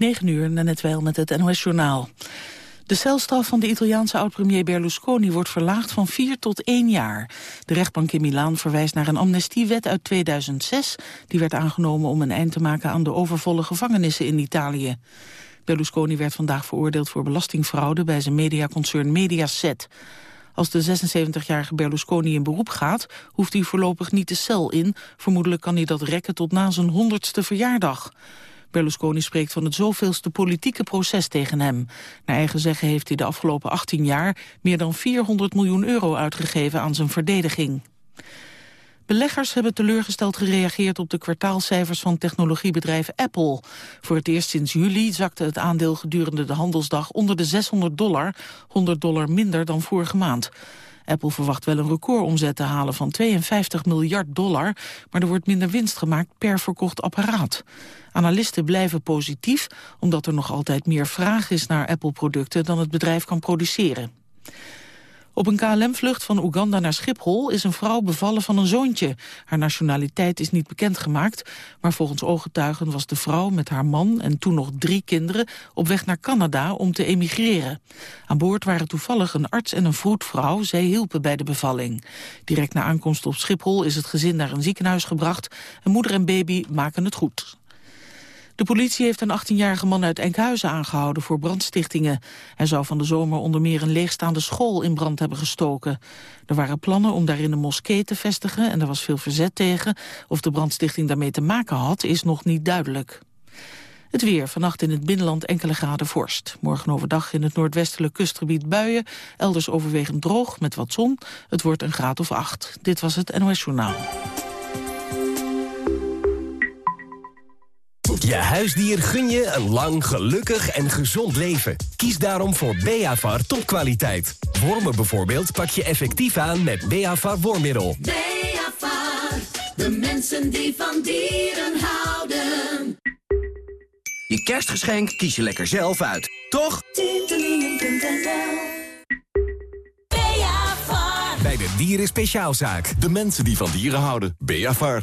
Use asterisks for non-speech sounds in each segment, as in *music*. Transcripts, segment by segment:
9 uur, net wel met het NOS-journaal. De celstraf van de Italiaanse oud-premier Berlusconi wordt verlaagd van 4 tot 1 jaar. De rechtbank in Milaan verwijst naar een amnestiewet uit 2006... die werd aangenomen om een eind te maken aan de overvolle gevangenissen in Italië. Berlusconi werd vandaag veroordeeld voor belastingfraude bij zijn mediaconcern Mediaset. Als de 76-jarige Berlusconi in beroep gaat, hoeft hij voorlopig niet de cel in. Vermoedelijk kan hij dat rekken tot na zijn honderdste verjaardag. Berlusconi spreekt van het zoveelste politieke proces tegen hem. Naar eigen zeggen heeft hij de afgelopen 18 jaar meer dan 400 miljoen euro uitgegeven aan zijn verdediging. Beleggers hebben teleurgesteld gereageerd op de kwartaalcijfers van technologiebedrijf Apple. Voor het eerst sinds juli zakte het aandeel gedurende de handelsdag onder de 600 dollar, 100 dollar minder dan vorige maand. Apple verwacht wel een recordomzet te halen van 52 miljard dollar, maar er wordt minder winst gemaakt per verkocht apparaat. Analisten blijven positief, omdat er nog altijd meer vraag is naar Apple-producten dan het bedrijf kan produceren. Op een KLM-vlucht van Oeganda naar Schiphol is een vrouw bevallen van een zoontje. Haar nationaliteit is niet bekendgemaakt, maar volgens ooggetuigen was de vrouw met haar man en toen nog drie kinderen op weg naar Canada om te emigreren. Aan boord waren toevallig een arts en een vroedvrouw, zij hielpen bij de bevalling. Direct na aankomst op Schiphol is het gezin naar een ziekenhuis gebracht en moeder en baby maken het goed. De politie heeft een 18-jarige man uit Enkhuizen aangehouden voor brandstichtingen. Hij zou van de zomer onder meer een leegstaande school in brand hebben gestoken. Er waren plannen om daarin een moskee te vestigen en er was veel verzet tegen. Of de brandstichting daarmee te maken had, is nog niet duidelijk. Het weer, vannacht in het binnenland enkele graden vorst. Morgen overdag in het noordwestelijk kustgebied buien. Elders overwegend droog met wat zon. Het wordt een graad of acht. Dit was het NOS Journaal. Je huisdier gun je een lang, gelukkig en gezond leven. Kies daarom voor Beavar topkwaliteit. Wormen bijvoorbeeld pak je effectief aan met Beavar wormmiddel. Beavar, de mensen die van dieren houden. Je kerstgeschenk kies je lekker zelf uit, toch? Bij de Dieren Speciaalzaak. De mensen die van dieren houden. Beavar.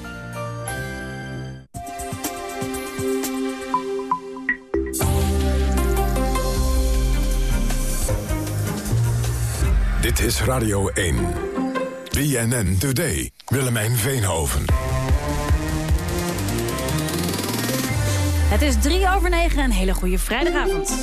Dit is Radio 1. BNN Today. Willemijn Veenhoven. Het is drie over negen, een hele goede vrijdagavond.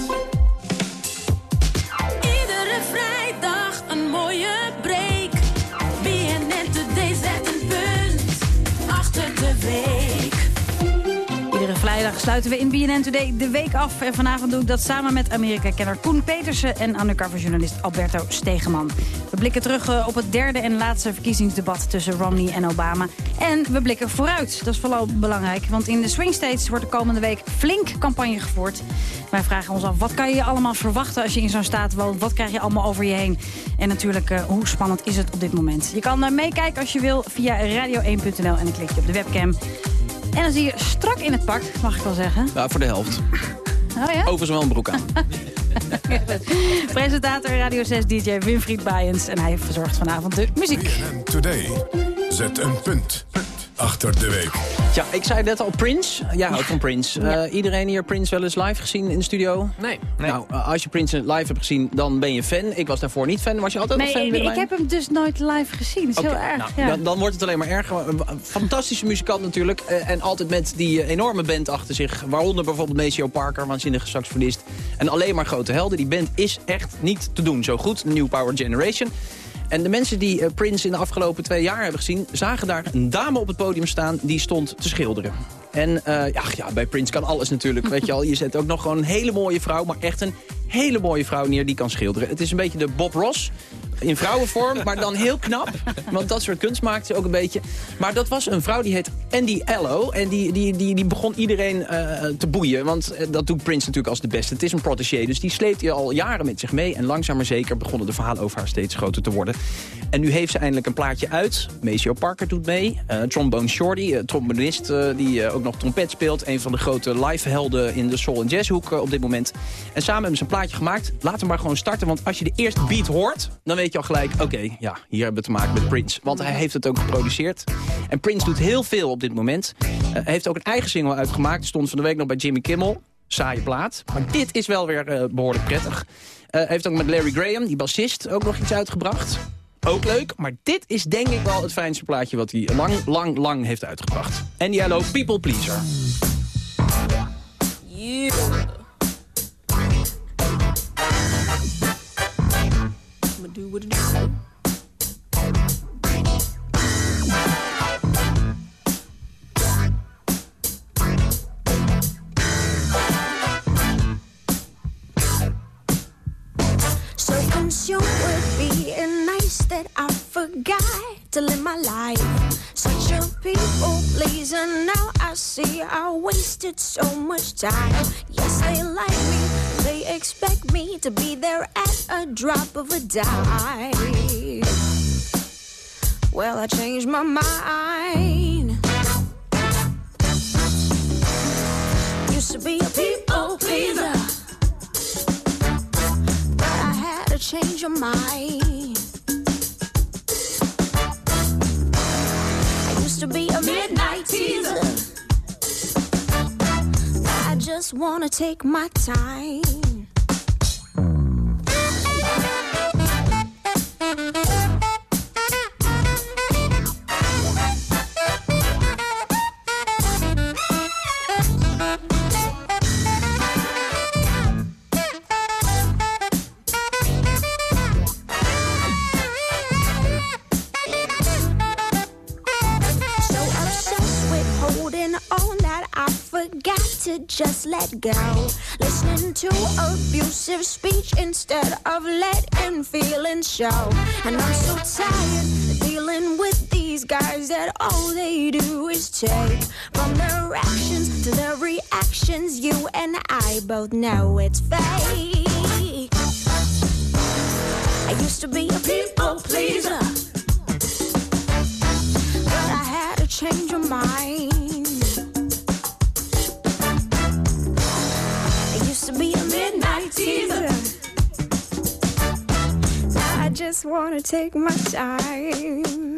Sluiten we in BNN Today de week af. En vanavond doe ik dat samen met Amerika-kenner Koen Petersen... en undercover-journalist Alberto Stegeman. We blikken terug eh, op het derde en laatste verkiezingsdebat... tussen Romney en Obama. En we blikken vooruit. Dat is vooral belangrijk. Want in de swing states wordt de komende week flink campagne gevoerd. Wij vragen ons af, wat kan je allemaal verwachten als je in zo'n staat woont? Wat krijg je allemaal over je heen? En natuurlijk, eh, hoe spannend is het op dit moment? Je kan uh, meekijken als je wil via radio1.nl en dan klik je op de webcam. En dan zie je strak in het pak, mag ik wel zeggen. Ja, voor de helft. Oh ja? Overigens wel een broek aan. *laughs* Presentator Radio 6 DJ Winfried Bijens. En hij verzorgt vanavond de muziek. BNN Today. Zet een punt achter de week. Ja, ik zei net al, Prince. Jij houdt van Prince. Eh, iedereen hier Prince wel eens live gezien in de studio? Nee. Nou, eh, als je Prince live hebt gezien, dan ben je fan. Ik was daarvoor niet fan. Was je altijd Nee, al fan, nee, ik heb hem dus nooit live gezien. Dat is Oké, heel erg. nou, ja. dan, dan wordt het alleen maar erger. Een Fantastische muzikant natuurlijk. eh, En altijd met die eh, enorme band achter zich. Waaronder bijvoorbeeld Maceo Parker, waanzinnige saxofonist. En alleen maar grote helden. Die band is echt niet te doen. Zo goed, de New Power Generation. En de mensen die eh, Prince in de afgelopen twee jaar hebben gezien... zagen daar een dame op het podium staan die stond te schilderen. En eh, ja, ja, bij Prince kan alles natuurlijk. Weet je al, je zet ook nog gewoon een hele mooie vrouw... maar echt een hele mooie vrouw neer die kan schilderen. Het is een beetje de Bob Ross in vrouwenvorm, maar dan heel knap. Want dat soort kunst maakt ze ook een beetje. Maar dat was een vrouw die heet Andy Allo. En die, die, die, die begon iedereen eh, te boeien. Want eh, dat doet Prince natuurlijk als de beste. Het is een protégé, dus die sleept hij al jaren met zich mee. En langzaam maar zeker begonnen de verhalen over haar steeds groter te worden. En nu heeft ze eindelijk een plaatje uit. Maceo Parker doet mee. Eh, Trombone Shorty, uh, trombonist die ook nog trompet speelt. Een van de grote live-helden in de soul- en jazzhoek op dit moment. En samen hebben ze een plaatje gemaakt. Laten we maar gewoon starten, want als je de eerste beat hoort... dan weet je al gelijk, oké, ja, hier hebben we te maken met Prince. Want hij heeft het ook geproduceerd. En Prince doet heel veel op dit moment. hij heeft ook een eigen single uitgemaakt. Stond van de week nog bij Jimmy Kimmel. Saaie plaat. Maar dit is wel weer behoorlijk prettig. Hij heeft ook met Larry Graham, die bassist, ook nog iets uitgebracht. Ook leuk, maar dit is denk ik wel het fijnste plaatje... wat hij lang, lang, lang heeft uitgebracht. En Yellow People Pleaser. Do what. Pleaser. Now I see I wasted so much time. Yes, they like me. They expect me to be there at a drop of a dime. Well, I changed my mind. Used to be a people pleaser. But I had to change your mind. To be a midnight teaser. I just wanna take my time. Let go. Listening to abusive speech instead of letting feelings show. And I'm so tired of dealing with these guys that all they do is take. From their actions to their reactions, you and I both know it's fake. I used to be a people pleaser. But I had to change my mind. Just wanna take my time.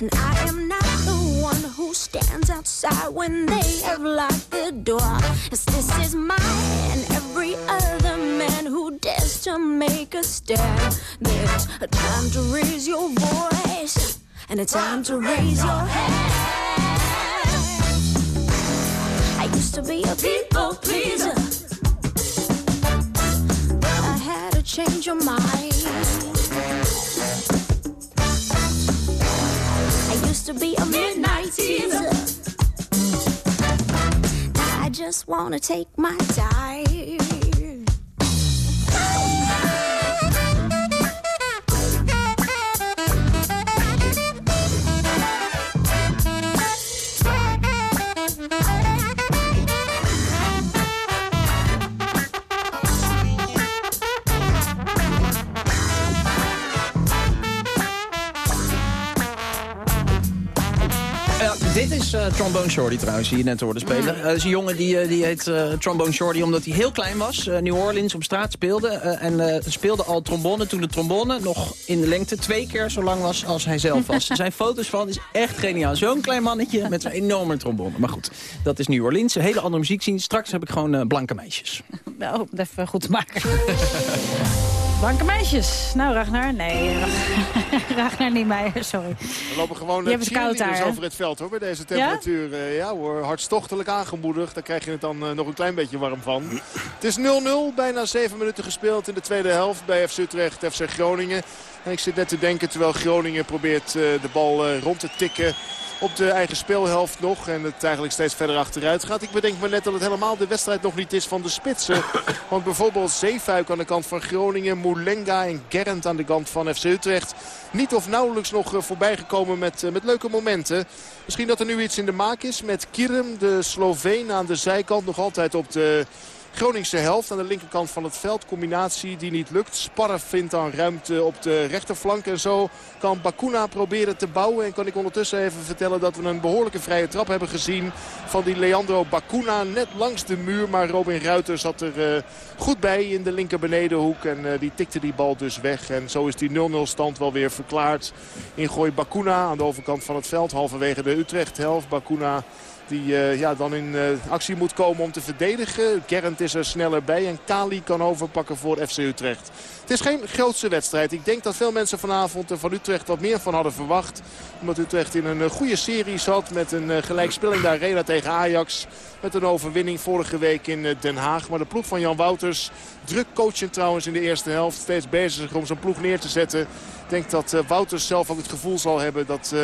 And I am not the one who stands outside when they have locked the door. As this is mine and every other man who dares to make a stand. There's a time to raise your voice and a time to raise your hand. I used to be a people pleaser. I had to change your mind. Used to be a midnight teaser. I just wanna take my time. Dit is eh, Trombone Shorty trouwens, die je net hoorde spelen. Eh, Dat is een jongen die, eh, die heet eh, Trombone Shorty omdat hij heel klein was. eh, New Orleans op straat speelde. eh, en eh, speelde al trombone toen de trombone nog in de lengte twee keer zo lang was als hij zelf was. Er *laughs* zijn foto's van, is echt geniaal. Zo'n klein mannetje met zo'n enorme trombone. Maar goed, dat is New Orleans. Een hele andere muziek zien. Straks heb ik gewoon eh, blanke meisjes. *laughs* Nou, even goed te maken. *laughs* Blanke meisjes. Nou, Ragnar. Nee, *laughs* Ragnar niet Meijer, sorry. We lopen gewoon Je daar, hè? over het veld hoor, bij deze temperatuur. Ja, ja hoor, hartstochtelijk aangemoedigd. Daar krijg je het dan eh, nog een klein beetje warm van. *clears throat* Het is 0-0, bijna 7 minuten gespeeld in de tweede helft bij FC Utrecht, FC Groningen. En ik zit net te denken terwijl Groningen probeert eh, de bal eh, rond te tikken op de eigen speelhelft nog. En het eigenlijk steeds verder achteruit gaat. Ik bedenk me net dat het helemaal de wedstrijd nog niet is van de spitsen. *coughs* Want bijvoorbeeld Zeefuik aan de kant van Groningen. Moulenga en Gerrand aan de kant van FC Utrecht. Niet of nauwelijks nog eh, voorbij gekomen met, eh, met leuke momenten. Misschien dat er nu iets in de maak is met Kirem, de Sloveen aan de zijkant. Nog altijd op de Groningse helft aan de linkerkant van het veld. Combinatie die niet lukt. Sparre vindt dan ruimte op de rechterflank. En zo kan Bakuna proberen te bouwen. En kan ik ondertussen even vertellen dat we een behoorlijke vrije trap hebben gezien. Van die Leandro Bakuna net langs de muur. Maar Robin Ruiter zat er uh, goed bij in de linker benedenhoek. En uh, die tikte die bal dus weg. En zo is die 0-0 stand wel weer verklaard. Ingooi Bakuna aan de overkant van het veld. Halverwege de Utrecht helft. Bakuna die uh, ja, dan in uh, actie moet komen om te verdedigen. Gerrand is er sneller bij en Kali kan overpakken voor FC Utrecht. Het is geen grootste wedstrijd. Ik denk dat veel mensen vanavond er van Utrecht wat meer van hadden verwacht. Omdat Utrecht in een uh, goede serie zat met een gelijkspel in de arena tegen Ajax. Met een overwinning vorige week in Den Haag. Maar de ploeg van Jan Wouters, druk coachend trouwens in de eerste helft. Steeds bezig om zijn ploeg neer te zetten. Denk dat uh, Wouters zelf ook het gevoel zal hebben dat, uh,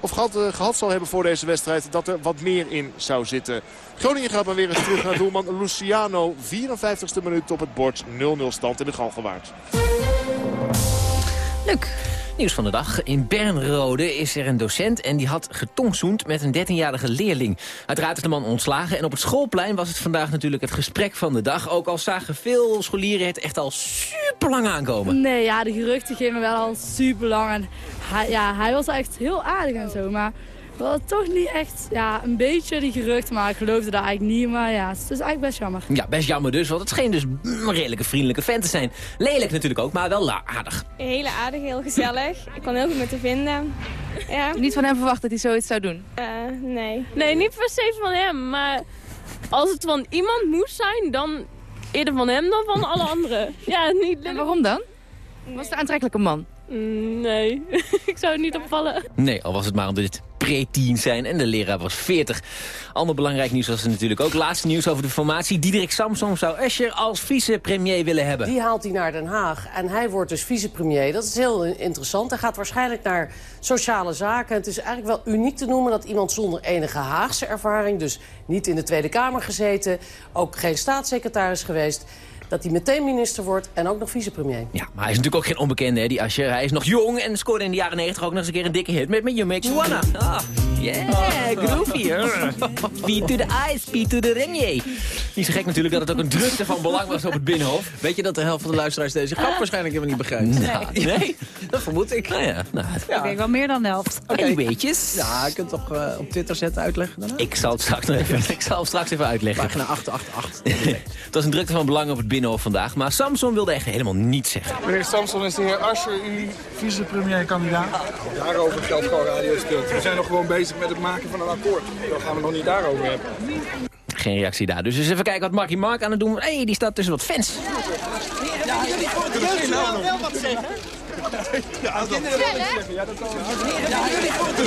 of gehad, uh, gehad zal hebben voor deze wedstrijd dat er wat meer in zou zitten. Groningen gaat maar weer eens terug naar doelman Luciano. 54ste minuut op het bord. 0-0 stand in de Galgenwaard. Luc. Nieuws van de dag. In Bernrode is er een docent en die had getongzoend met een 13-jarige leerling. Uiteraard is de man ontslagen en op het schoolplein was het vandaag natuurlijk het gesprek van de dag. Ook al zagen veel scholieren het echt al super lang aankomen. Nee, ja, de geruchten gingen wel al super lang. En hij, ja, hij was echt heel aardig en zo, maar wel toch niet echt, ja, een beetje die geruchten, maar ik geloofde daar eigenlijk niet. Maar ja, het is eigenlijk best jammer. Ja, best jammer dus, want het scheen dus een redelijke vriendelijke vent te zijn. Lelijk natuurlijk ook, maar wel aardig. Hele aardig, heel gezellig. Ik kon heel goed met hem vinden. Ja. Niet van hem verwacht dat hij zoiets zou doen? Uh, nee. Nee, niet per se van hem, maar als het van iemand moest zijn, dan eerder van hem dan van alle anderen. Ja, niet... En waarom dan? Was een aantrekkelijke man? Nee, *laughs* ik zou het niet opvallen. Nee, al was het maar omdat het pre-teen zijn en de leraar was 40. Ander belangrijk nieuws was er natuurlijk ook. Laatste nieuws over de formatie. Diederik Samsom zou Escher als vicepremier willen hebben. Die haalt hij naar Den Haag en hij wordt dus vicepremier. Dat is heel interessant. Hij gaat waarschijnlijk naar sociale zaken. Het is eigenlijk wel uniek te noemen dat iemand zonder enige Haagse ervaring... dus niet in de Tweede Kamer gezeten, ook geen staatssecretaris geweest dat hij meteen minister wordt en ook nog vicepremier. Ja, maar hij is natuurlijk ook geen onbekende, hè, die Asher. Hij is nog jong en scoorde in de jaren 90 ook nog eens een keer een dikke hit met, met You Makes You Wanna. Ah, yeah, groovy. Speed to the eyes, speed to the ring, Niet zo gek natuurlijk dat het ook een drukte van belang was op het Binnenhof. Weet je dat de helft van de luisteraars deze grap waarschijnlijk helemaal niet begrijpt? Nee. nee. *laughs* Dat vermoed ik. Nou ja, nou. Ik denk wel meer dan de helft. Oké, okay. weetjes. Ja, je kunt toch uh, op Twitter zetten uitleggen daarna? Ik zal het straks nog even, ik zal het straks even uitleggen. Pagina 888. *laughs* het was een drukte van belang op het Binnenhof vandaag, maar Samson wilde echt helemaal niets zeggen. Meneer Samson is de heer Asscher, uw vicepremier-kandidaat. Daarover geldt gewoon Radio Stilte. We zijn nog gewoon bezig met het maken van een akkoord. Dan gaan we nog niet daarover hebben. Geen reactie daar. Dus eens even kijken wat Markie Mark aan het doen. Hé, hey, die staat tussen wat fans. Ja, jullie kunnen wel wat zeggen. Ja, dat is wel Ja, dat jullie voor de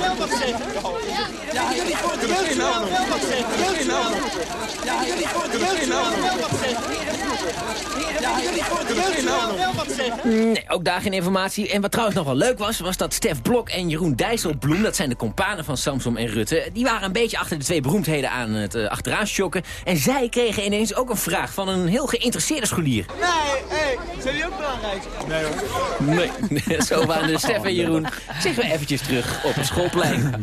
wel wat zeggen. Ja, jullie voor de keuze wel wat zeggen. Ja, jullie voor de keuze wel wat zeggen. Zeggen. Nee, ook daar geen informatie. En wat trouwens nog wel leuk was, was dat Stef Blok en Jeroen Dijsselbloem... dat zijn de companen van Samsom en Rutte... die waren een beetje achter de twee beroemdheden aan het uh, achteraan. En zij kregen ineens ook een vraag van een heel geïnteresseerde scholier. Nee, hé, zijn jullie ook belangrijk? Nee hoor. Nee, *laughs* zo waren de Stef en Jeroen zich weer eventjes terug op het schoolplein. *laughs*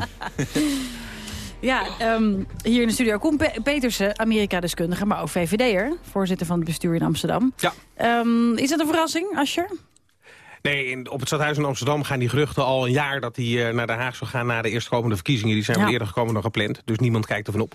Ja, um, hier in de studio Koen Pe Petersen, Amerika-deskundige, maar ook VVD'er. Voorzitter van het bestuur in Amsterdam. Ja. Um, is dat een verrassing, Ascher? Nee, in, op het stadhuis in Amsterdam gaan die geruchten al een jaar... dat hij eh, naar Den Haag zou gaan na de eerstkomende verkiezingen. Die zijn Ja. wel eerder gekomen dan gepland. Dus niemand kijkt ervan op.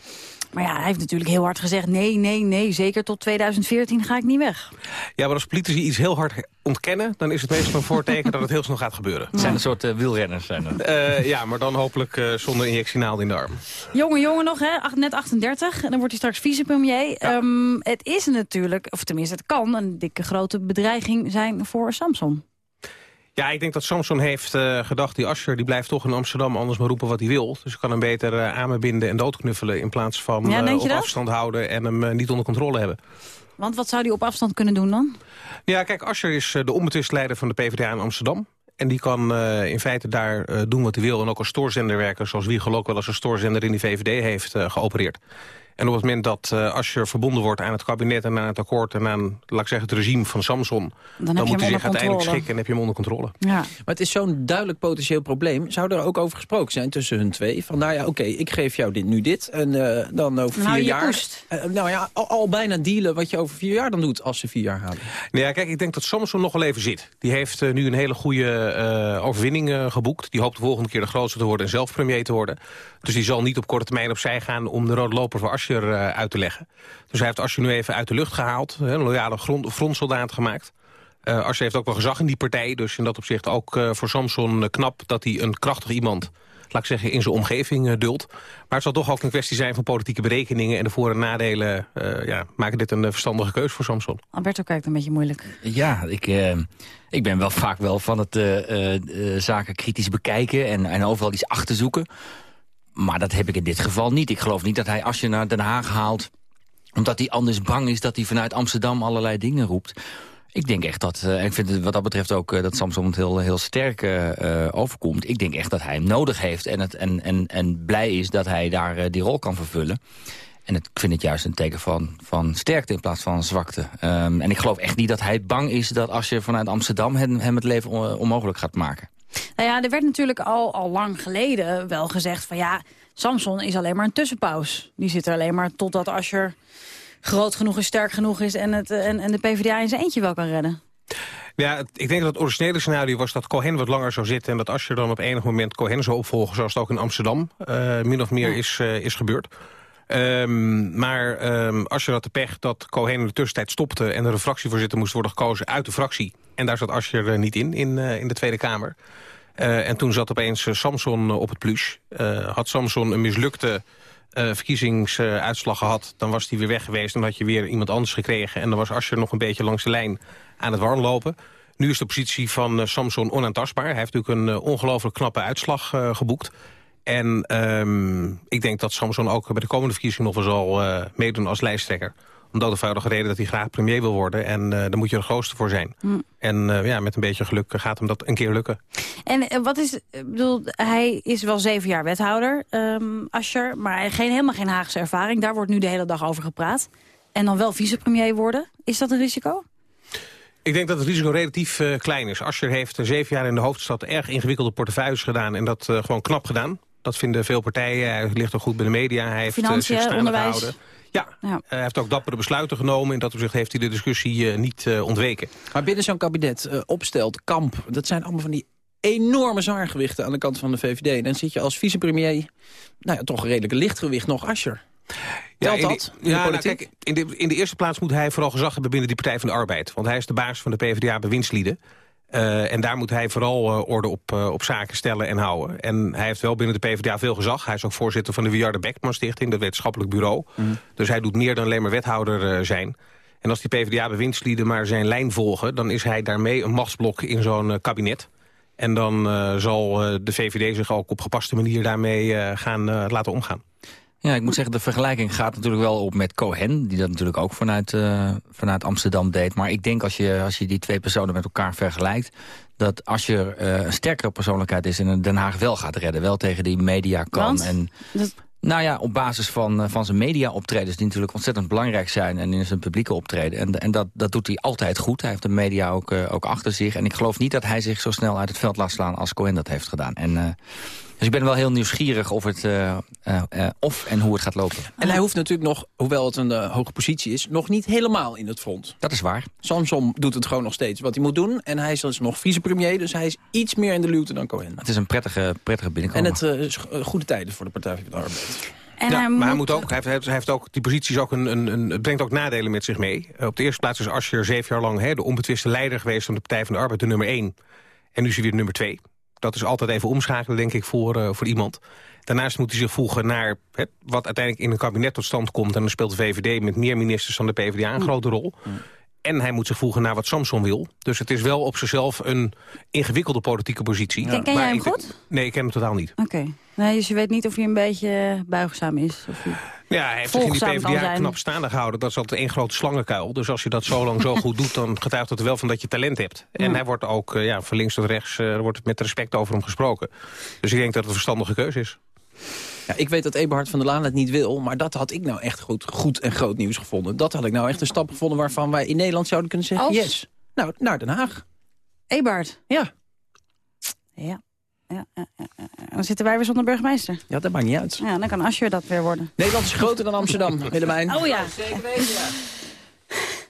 Maar ja, hij heeft natuurlijk heel hard gezegd... nee, nee, nee, zeker tot 2014 ga ik niet weg. Ja, maar als politici iets heel hard ontkennen... dan is het meestal een voorteken dat het heel snel gaat gebeuren. Het zijn een soort eh, wielrenners. Zijn. Eh, ja, maar dan hopelijk eh, zonder injectienaald in de arm. Jonge jongen nog, hè? Ach- net 38. En dan wordt hij straks vicepremier. Ehm, het is natuurlijk, of tenminste het kan... een dikke grote bedreiging zijn voor Samson. Ja, ik denk dat Samson heeft eh, gedacht... die Ascher die blijft toch in Amsterdam anders maar roepen wat hij wil. Dus ik kan hem beter eh, aan me binden en doodknuffelen... in plaats van Ja, eh, op dat? afstand houden en hem niet onder controle hebben. Want wat zou hij op afstand kunnen doen dan? Ja, kijk, Ascher is de onbetwist leider van de PvdA in Amsterdam. En die kan in feite daar doen wat hij wil. En ook als stoorzender werken, zoals Wiegel ook wel als een stoorzender in die VVD heeft geopereerd. En op het moment dat uh, Asscher verbonden wordt aan het kabinet en aan het akkoord... en aan, laat ik zeggen, het regime van Samson... dan, heb je moet hij zich uiteindelijk controle. schikken en heb je hem onder controle. Ja. Maar het is zo'n duidelijk potentieel probleem. Zou er ook over gesproken zijn tussen hun twee? Van nou ja, oké, ik geef jou dit, nu dit. En uh, dan over Nou, vier je jaar... Uh, nou ja, al, al, bijna dealen wat je over vier jaar dan doet als ze vier jaar halen. Nou ja, kijk, ik denk dat Samson nog wel even zit. Die heeft uh, nu een hele goede overwinning geboekt. Die hoopt de volgende keer de grootste te worden en zelf premier te worden. Dus die zal niet op korte termijn opzij gaan om de rode loper voor Asscher uit te leggen. Dus hij heeft Asscher nu even uit de lucht gehaald. Een loyale grond, frontsoldaat gemaakt. Uh, Asscher heeft ook wel gezag in die partij. Dus in dat opzicht ook uh, voor Samson uh, knap dat hij een krachtig iemand laat ik zeggen, in zijn omgeving uh, duldt. Maar het zal toch ook een kwestie zijn van politieke berekeningen... en de voor- en nadelen uh, ja, maken dit een verstandige keus voor Samson. Alberto kijkt een beetje moeilijk. Ja, ik, uh, ik ben wel vaak wel van het uh, zaken kritisch bekijken... En, en overal iets achter zoeken. Maar dat heb ik in dit geval niet. Ik geloof niet dat hij als je naar Den Haag haalt... omdat hij anders bang is dat hij vanuit Amsterdam allerlei dingen roept... Ik denk echt dat, uh, ik vind het wat dat betreft ook uh, dat Samson het heel, heel sterk uh, overkomt. Ik denk echt dat hij hem nodig heeft en, het, en, en, en blij is dat hij daar die rol kan vervullen. En het, ik vind het juist een teken van, van sterkte in plaats van zwakte. Um, en ik geloof echt niet dat hij bang is dat als je vanuit Amsterdam hem, hem het leven onmogelijk gaat maken. Nou ja, er werd natuurlijk al, al lang geleden wel gezegd van ja, Samson is alleen maar een tussenpaus. Die zit er alleen maar totdat Asscher groot genoeg is, sterk genoeg is... en, het, en, en de PvdA in zijn eentje wel kan redden. Ja, ik denk dat het originele scenario was dat Cohen wat langer zou zitten... en dat Asscher dan op enig moment Cohen zou opvolgen... zoals het ook in Amsterdam uh, min of meer ja. is, uh, is gebeurd. Um, maar um, Asscher had de pech dat Cohen in de tussentijd stopte... en er een fractievoorzitter moest worden gekozen uit de fractie. En daar zat Asscher uh, niet in, in, in de Tweede Kamer. en toen zat opeens Samson op het plus. had Samson een mislukte verkiezingsuitslag gehad... dan was hij weer weg geweest en had je weer iemand anders gekregen... en dan was Asscher nog een beetje langs de lijn aan het warmlopen. Nu is de positie van Samson onaantastbaar. Hij heeft natuurlijk een ongelooflijk knappe uitslag geboekt. En um, ik denk dat Samson ook bij de komende verkiezingen nog wel zal meedoen als lijsttrekker om de eenvoudige reden dat hij graag premier wil worden. En uh, daar moet je de grootste voor zijn. Hm. En uh, ja, met een beetje geluk gaat hem dat een keer lukken. En uh, wat is, ik bedoel, hij is wel zeven jaar wethouder, um, Asscher, maar geen, helemaal geen Haagse ervaring. Daar wordt nu de hele dag over gepraat. En dan wel vicepremier worden. Is dat een risico? Ik denk dat het risico relatief uh, klein is. Asscher heeft zeven jaar in de hoofdstad erg ingewikkelde portefeuilles gedaan. En dat uh, gewoon knap gedaan. Dat vinden veel partijen. Hij ligt ook goed bij de media. Hij heeft zich staande onderwijs. gehouden. Ja, ja. Uh, hij heeft ook dappere besluiten genomen. In dat opzicht heeft hij de discussie uh, niet uh, ontweken. Maar binnen zo'n kabinet opstelt, kamp... dat zijn allemaal van die enorme zwaargewichten aan de kant van de VVD. En dan zit je als vicepremier, nou ja, toch een redelijk lichtgewicht nog Asscher. Ja, Telt in dat? de, ja, nou, kijk, in, de, in de eerste plaats moet hij vooral gezag hebben binnen die Partij van de Arbeid. Want hij is de baas van de PvdA-bewindslieden. Uh, en daar moet hij vooral uh, orde op, uh, op zaken stellen en houden. En hij heeft wel binnen de PvdA veel gezag. Hij is ook voorzitter van de Wiarde Beckman Stichting, dat wetenschappelijk bureau. Mm. Dus hij doet meer dan alleen maar wethouder zijn. En als die PvdA-bewindslieden maar zijn lijn volgen... dan is hij daarmee een machtsblok in zo'n kabinet. En dan zal de VVD zich ook op gepaste manier daarmee gaan laten omgaan. Ja, ik moet zeggen, de vergelijking gaat natuurlijk wel op met Cohen... die dat natuurlijk ook vanuit, uh, vanuit Amsterdam deed. Maar ik denk als je, als je die twee personen met elkaar vergelijkt... dat als je uh, een sterkere persoonlijkheid is... en Den Haag wel gaat redden, wel tegen die media kan. Want? En, dat... Nou ja, op basis van, uh, van zijn media-optredens... die natuurlijk ontzettend belangrijk zijn... en in zijn publieke optreden. En, en dat, dat doet hij altijd goed. Hij heeft de media ook, ook achter zich. En ik geloof niet dat hij zich zo snel uit het veld laat slaan... als Cohen dat heeft gedaan. En Dus ik ben wel heel nieuwsgierig of, het, uh, uh, of en hoe het gaat lopen. En hij hoeft natuurlijk nog, hoewel het een hoge positie is... nog niet helemaal in het front. Dat is waar. Samson doet het gewoon nog steeds wat hij moet doen. En hij is dus nog vicepremier, dus hij is iets meer in de luwte dan Cohen. Het is een prettige, prettige binnenkomen. En het is goede tijden voor de Partij van de Arbeid. En ja, hij maar hij, moet ook, hij, heeft, hij heeft ook, die positie is ook een, een, een, het brengt ook nadelen met zich mee. Op de eerste plaats is Asscher zeven jaar lang hè, de onbetwiste leider geweest... van de Partij van de Arbeid, de nummer één. En nu is hij weer nummer twee. Dat is altijd even omschakelen, denk ik, voor, uh, voor iemand. Daarnaast moet hij zich voegen naar wat uiteindelijk in een kabinet tot stand komt. En dan speelt de VVD met meer ministers van de PvdA een grote rol. En hij moet zich voegen naar wat Samson wil. Dus het is wel op zichzelf een ingewikkelde politieke positie. Ken, ken jij hem goed? Nee, ik ken hem totaal niet. Oké. Nee, dus je weet niet of hij een beetje buigzaam is? Of hij... Ja, hij heeft zich in die PvdA knap staande gehouden. Dat is altijd één grote slangenkuil. Dus als je dat zo lang zo *laughs* goed doet, dan getuigt het er wel van dat je talent hebt. En hij wordt ook, uh, ja, van links tot rechts, uh, wordt met respect over hem gesproken. Dus ik denk dat het een verstandige keuze is. Ja, ik weet dat Eberhard van der Laan het niet wil, maar dat had ik nou echt goed, goed en groot nieuws gevonden. Dat had ik nou echt een stap gevonden waarvan wij in Nederland zouden kunnen zeggen, Als? yes. Nou, naar Den Haag. Eberhard? Ja. Ja. Ja, ja, ja, Dan zitten wij weer zonder burgemeester. Ja, dat maakt niet uit. Ja, dan kan Asscher dat weer worden. Nederland is groter dan Amsterdam, *laughs* Willemijn. Oh ja. Zeker weten, ja.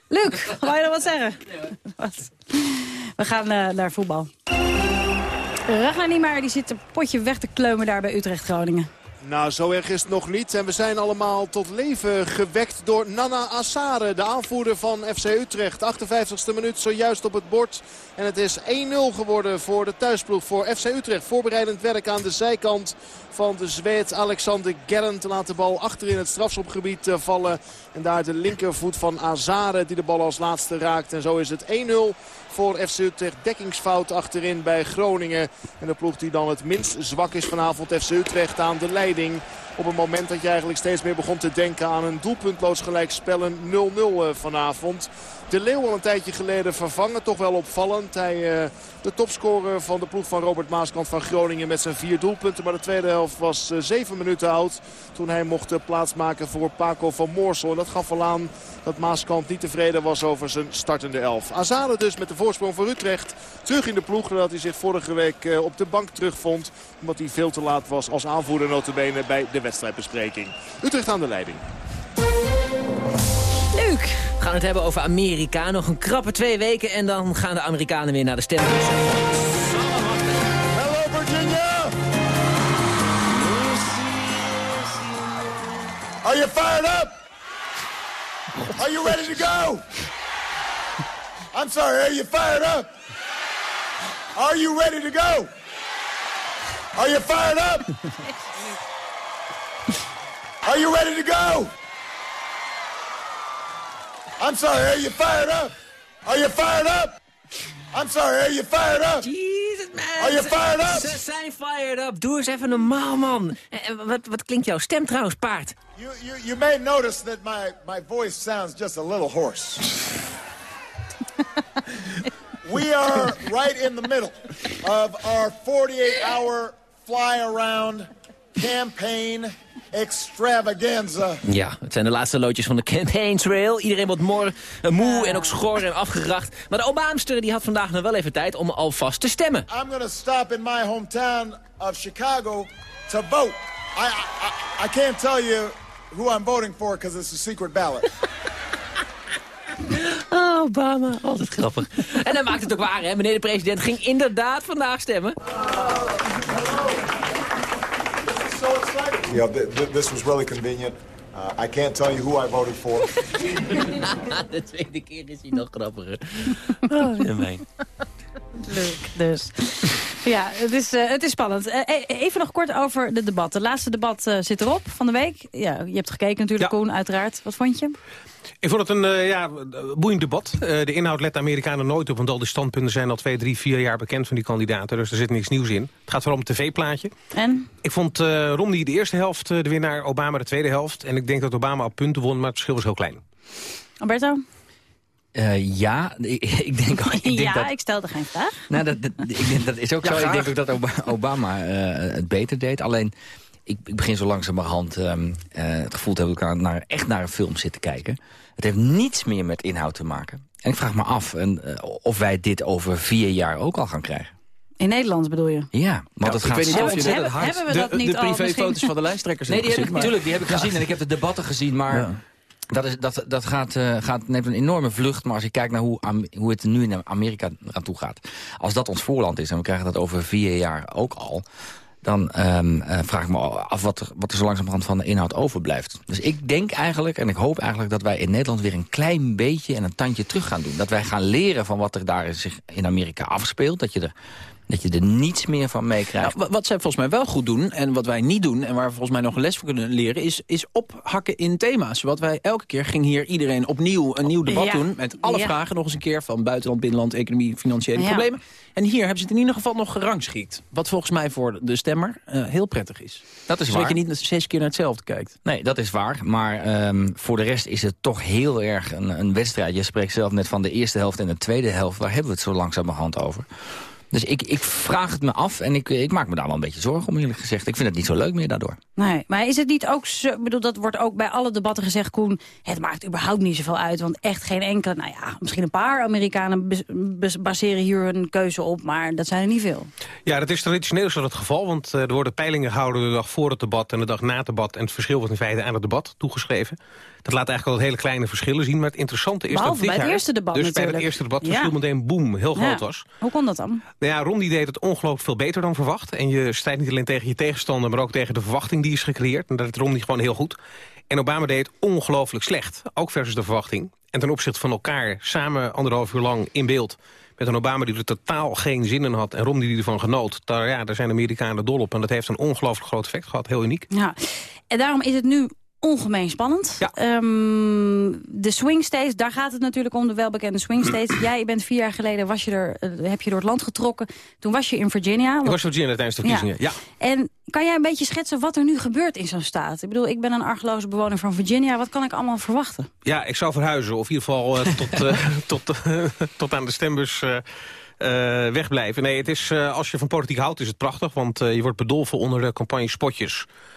Luc, wou je nog wat zeggen? Wat? We gaan uh, naar voetbal. Ragnar Niemeyer die zit een potje weg te kleumen daar bij Utrecht-Groningen. Nou, zo erg is het nog niet. En we zijn allemaal tot leven gewekt door Nana Assare, de aanvoerder van FC Utrecht. 58e minuut zojuist op het bord. En het is 1-0 geworden voor de thuisploeg voor FC Utrecht. Voorbereidend werk aan de zijkant van de Zweed Alexander Gerrand. Laat de bal achter in het strafschopgebied vallen. En daar de linkervoet van Azare die de bal als laatste raakt. En zo is het 1-0 voor FC Utrecht. Dekkingsfout achterin bij Groningen. En de ploeg die dan het minst zwak is vanavond FC Utrecht aan de leiding. Op het moment dat je eigenlijk steeds meer begon te denken aan een doelpuntloos gelijkspel. Een 0-0 vanavond. De Leeuw al een tijdje geleden vervangen. Toch wel opvallend. Hij, uh, de topscorer van de ploeg van Robert Maaskant van Groningen met zijn vier doelpunten. Maar de tweede helft was uh, zeven minuten oud. Toen hij mocht uh, plaatsmaken voor Paco van Moorsel. En dat gaf wel aan dat Maaskant niet tevreden was over zijn startende elf. Azade dus met de voorsprong voor Utrecht. Terug in de ploeg nadat hij zich vorige week op de bank terugvond. Omdat hij veel te laat was als aanvoerder notabene bij de wedstrijdbespreking. Utrecht aan de leiding. Leuk. We gaan het hebben over Amerika. Nog een krappe twee weken en dan gaan de Amerikanen weer naar de stembus. Hello, Virginia! Are you fired up? Are you ready to go? I'm sorry, are you fired up? Are you ready to go? Are you fired up? Are you ready to go? I'm sorry, are you fired up? Are you fired up? I'm sorry, are you fired up? Jesus, man. Are you fired up? Ze zijn fired up. Doe eens even normaal, man. En wat, wat klinkt jouw stem trouwens, paard? You, you, you may notice that my, my voice sounds just a little hoarse. *laughs* we are right in the middle of our 48-hour fly-around campaign extravaganza. Ja, het zijn de laatste loodjes van de campaign trail. Iedereen wordt moe, moe en ook schor en afgeracht. Maar de Obamster die had vandaag nog wel even tijd om alvast te stemmen. I'm to stop in my hometown of Chicago to vote. I, I, I can't tell you who I'm voting for because it's a secret ballot. Oh, *laughs* Obama, altijd grappig. en dan maakt het ook waar, hè? Meneer de president ging inderdaad vandaag stemmen. *laughs* Yeah, th th this was really convenient. Uh, I can't tell you who I voted for. *laughs* de tweede keer is hij nog grappiger. Oh. *laughs* Leuk, dus. *laughs* Ja, het is, uh, het is spannend. Uh, even nog kort over de debat. De laatste debat uh, zit erop van de week. Ja, je hebt gekeken natuurlijk, ja. Koen, uiteraard. Wat vond je? Ik vond het een ja, boeiend debat. De inhoud let de Amerikanen nooit op, want al die standpunten zijn al twee, drie, vier jaar bekend van die kandidaten. Dus er zit niks nieuws in. Het gaat vooral om het tv-plaatje. En? Ik vond Romney de eerste helft de winnaar, Obama de tweede helft. En ik denk dat Obama op punten won, maar het verschil was heel klein. Alberto? Uh, ja, *laughs* ik, ik denk, ik denk ja, dat, ik stelde geen vraag. Nou, dat, dat, ik denk, dat is ook *laughs* Ja, zo. Ik denk ook dat Obama uh, het beter deed. Alleen, ik, ik begin zo langzamerhand um, uh, het gevoel te hebben... dat ik naar, echt naar een film zit te kijken. Het heeft niets meer met inhoud te maken. En ik vraag me af en, uh, of wij dit over vier jaar ook al gaan krijgen. In Nederland bedoel je? Ja, want het ik gaat weet niet zo of je- ontzettend Hebben- hard. hebben we dat de, niet de privéfoto's van de lijsttrekkers *laughs* Nee, die heb gezien, ik, maar- natuurlijk, die heb ik gezien en ik heb de debatten gezien, maar... Ja. Dat, is, dat, dat gaat, eh, gaat, neemt een enorme vlucht. Maar als je kijkt naar hoe, hoe het nu in Amerika aan toe gaat... als dat ons voorland is en we krijgen dat over vier jaar ook al... dan ehm, eh, vraag ik me af wat er, wat er zo langzamerhand van de inhoud overblijft. Dus ik denk eigenlijk, en ik hoop eigenlijk... dat wij in Nederland weer een klein beetje en een tandje terug gaan doen. Dat wij gaan leren van wat er daar zich in Amerika afspeelt. Dat je er, dat je er niets meer van meekrijgt. Nou, wa- wat zij volgens mij wel goed doen, en wat wij niet doen... en waar we volgens mij nog een les voor kunnen leren... is, is ophakken in thema's. Wat wij elke keer ging hier iedereen opnieuw een nieuw debat Ja. doen... met alle Ja. vragen nog eens een keer... van buitenland, binnenland, economie, financiële Ja. problemen. En hier hebben ze het in ieder geval nog gerangschikt. Wat volgens mij voor de stemmer eh, heel prettig is. Dat is Zodat waar. je niet zes keer naar hetzelfde kijkt. Nee, dat is waar. Maar ehm, voor de rest is het toch heel erg een, een wedstrijd. Je spreekt zelf net van de eerste helft en de tweede helft. Waar hebben we het zo langzamerhand over? Dus ik, ik vraag het me af en ik, ik maak me daar wel een beetje zorgen om eerlijk gezegd. Ik vind het niet zo leuk meer daardoor. Nee, maar is het niet ook zo... Ik bedoel, dat wordt ook bij alle debatten gezegd, Koen... het maakt überhaupt niet zoveel uit, want echt geen enkele... nou ja, misschien een paar Amerikanen bas- bas- baseren hier hun keuze op... maar dat zijn er niet veel. Ja, dat is traditioneel zo het geval, want eh, er worden peilingen gehouden de dag voor het debat en de dag na het debat. En het verschil wordt in feite aan het debat toegeschreven. Dat laat eigenlijk al hele kleine verschillen zien. Maar het interessante is Behalve dat dit bij het jaar, eerste debat dus bij het eerste debat, het Ja. verschil meteen boem, heel groot Ja. was. Hoe kon dat dan? Nou ja, Ron die deed het ongelooflijk veel beter dan verwacht. En je strijdt niet alleen tegen je tegenstander, maar ook tegen de verwachting die is gecreëerd. En dat deed Romney gewoon heel goed. En Obama deed het ongelooflijk slecht, ook versus de verwachting. En ten opzichte van elkaar, samen anderhalf uur lang in beeld... met een Obama die er totaal geen zin in had en Romney die ervan genoot. Daar, ja, daar zijn Amerikanen dol op en dat heeft een ongelooflijk groot effect gehad. Heel uniek. Ja, en daarom is het nu ongemeen spannend. Ehm, de swing states, daar gaat het natuurlijk om, de welbekende swing states. *clears throat* Jij bent vier jaar geleden, was je er, eh, heb je door het land getrokken. Toen was je in Virginia. Ik was Virginia tijdens de verkiezingen, ja. En kan jij een beetje schetsen wat er nu gebeurt in zo'n staat? Ik bedoel, ik ben een argeloze bewoner van Virginia. Wat kan ik allemaal verwachten? Ja, ik zou verhuizen. Of in ieder geval eh, tot, eh, *laughs* tot, tot aan de stembus eh, wegblijven. Nee, het is, als je van politiek houdt is het prachtig. Want je wordt bedolven onder de campagnespotjes. Eh,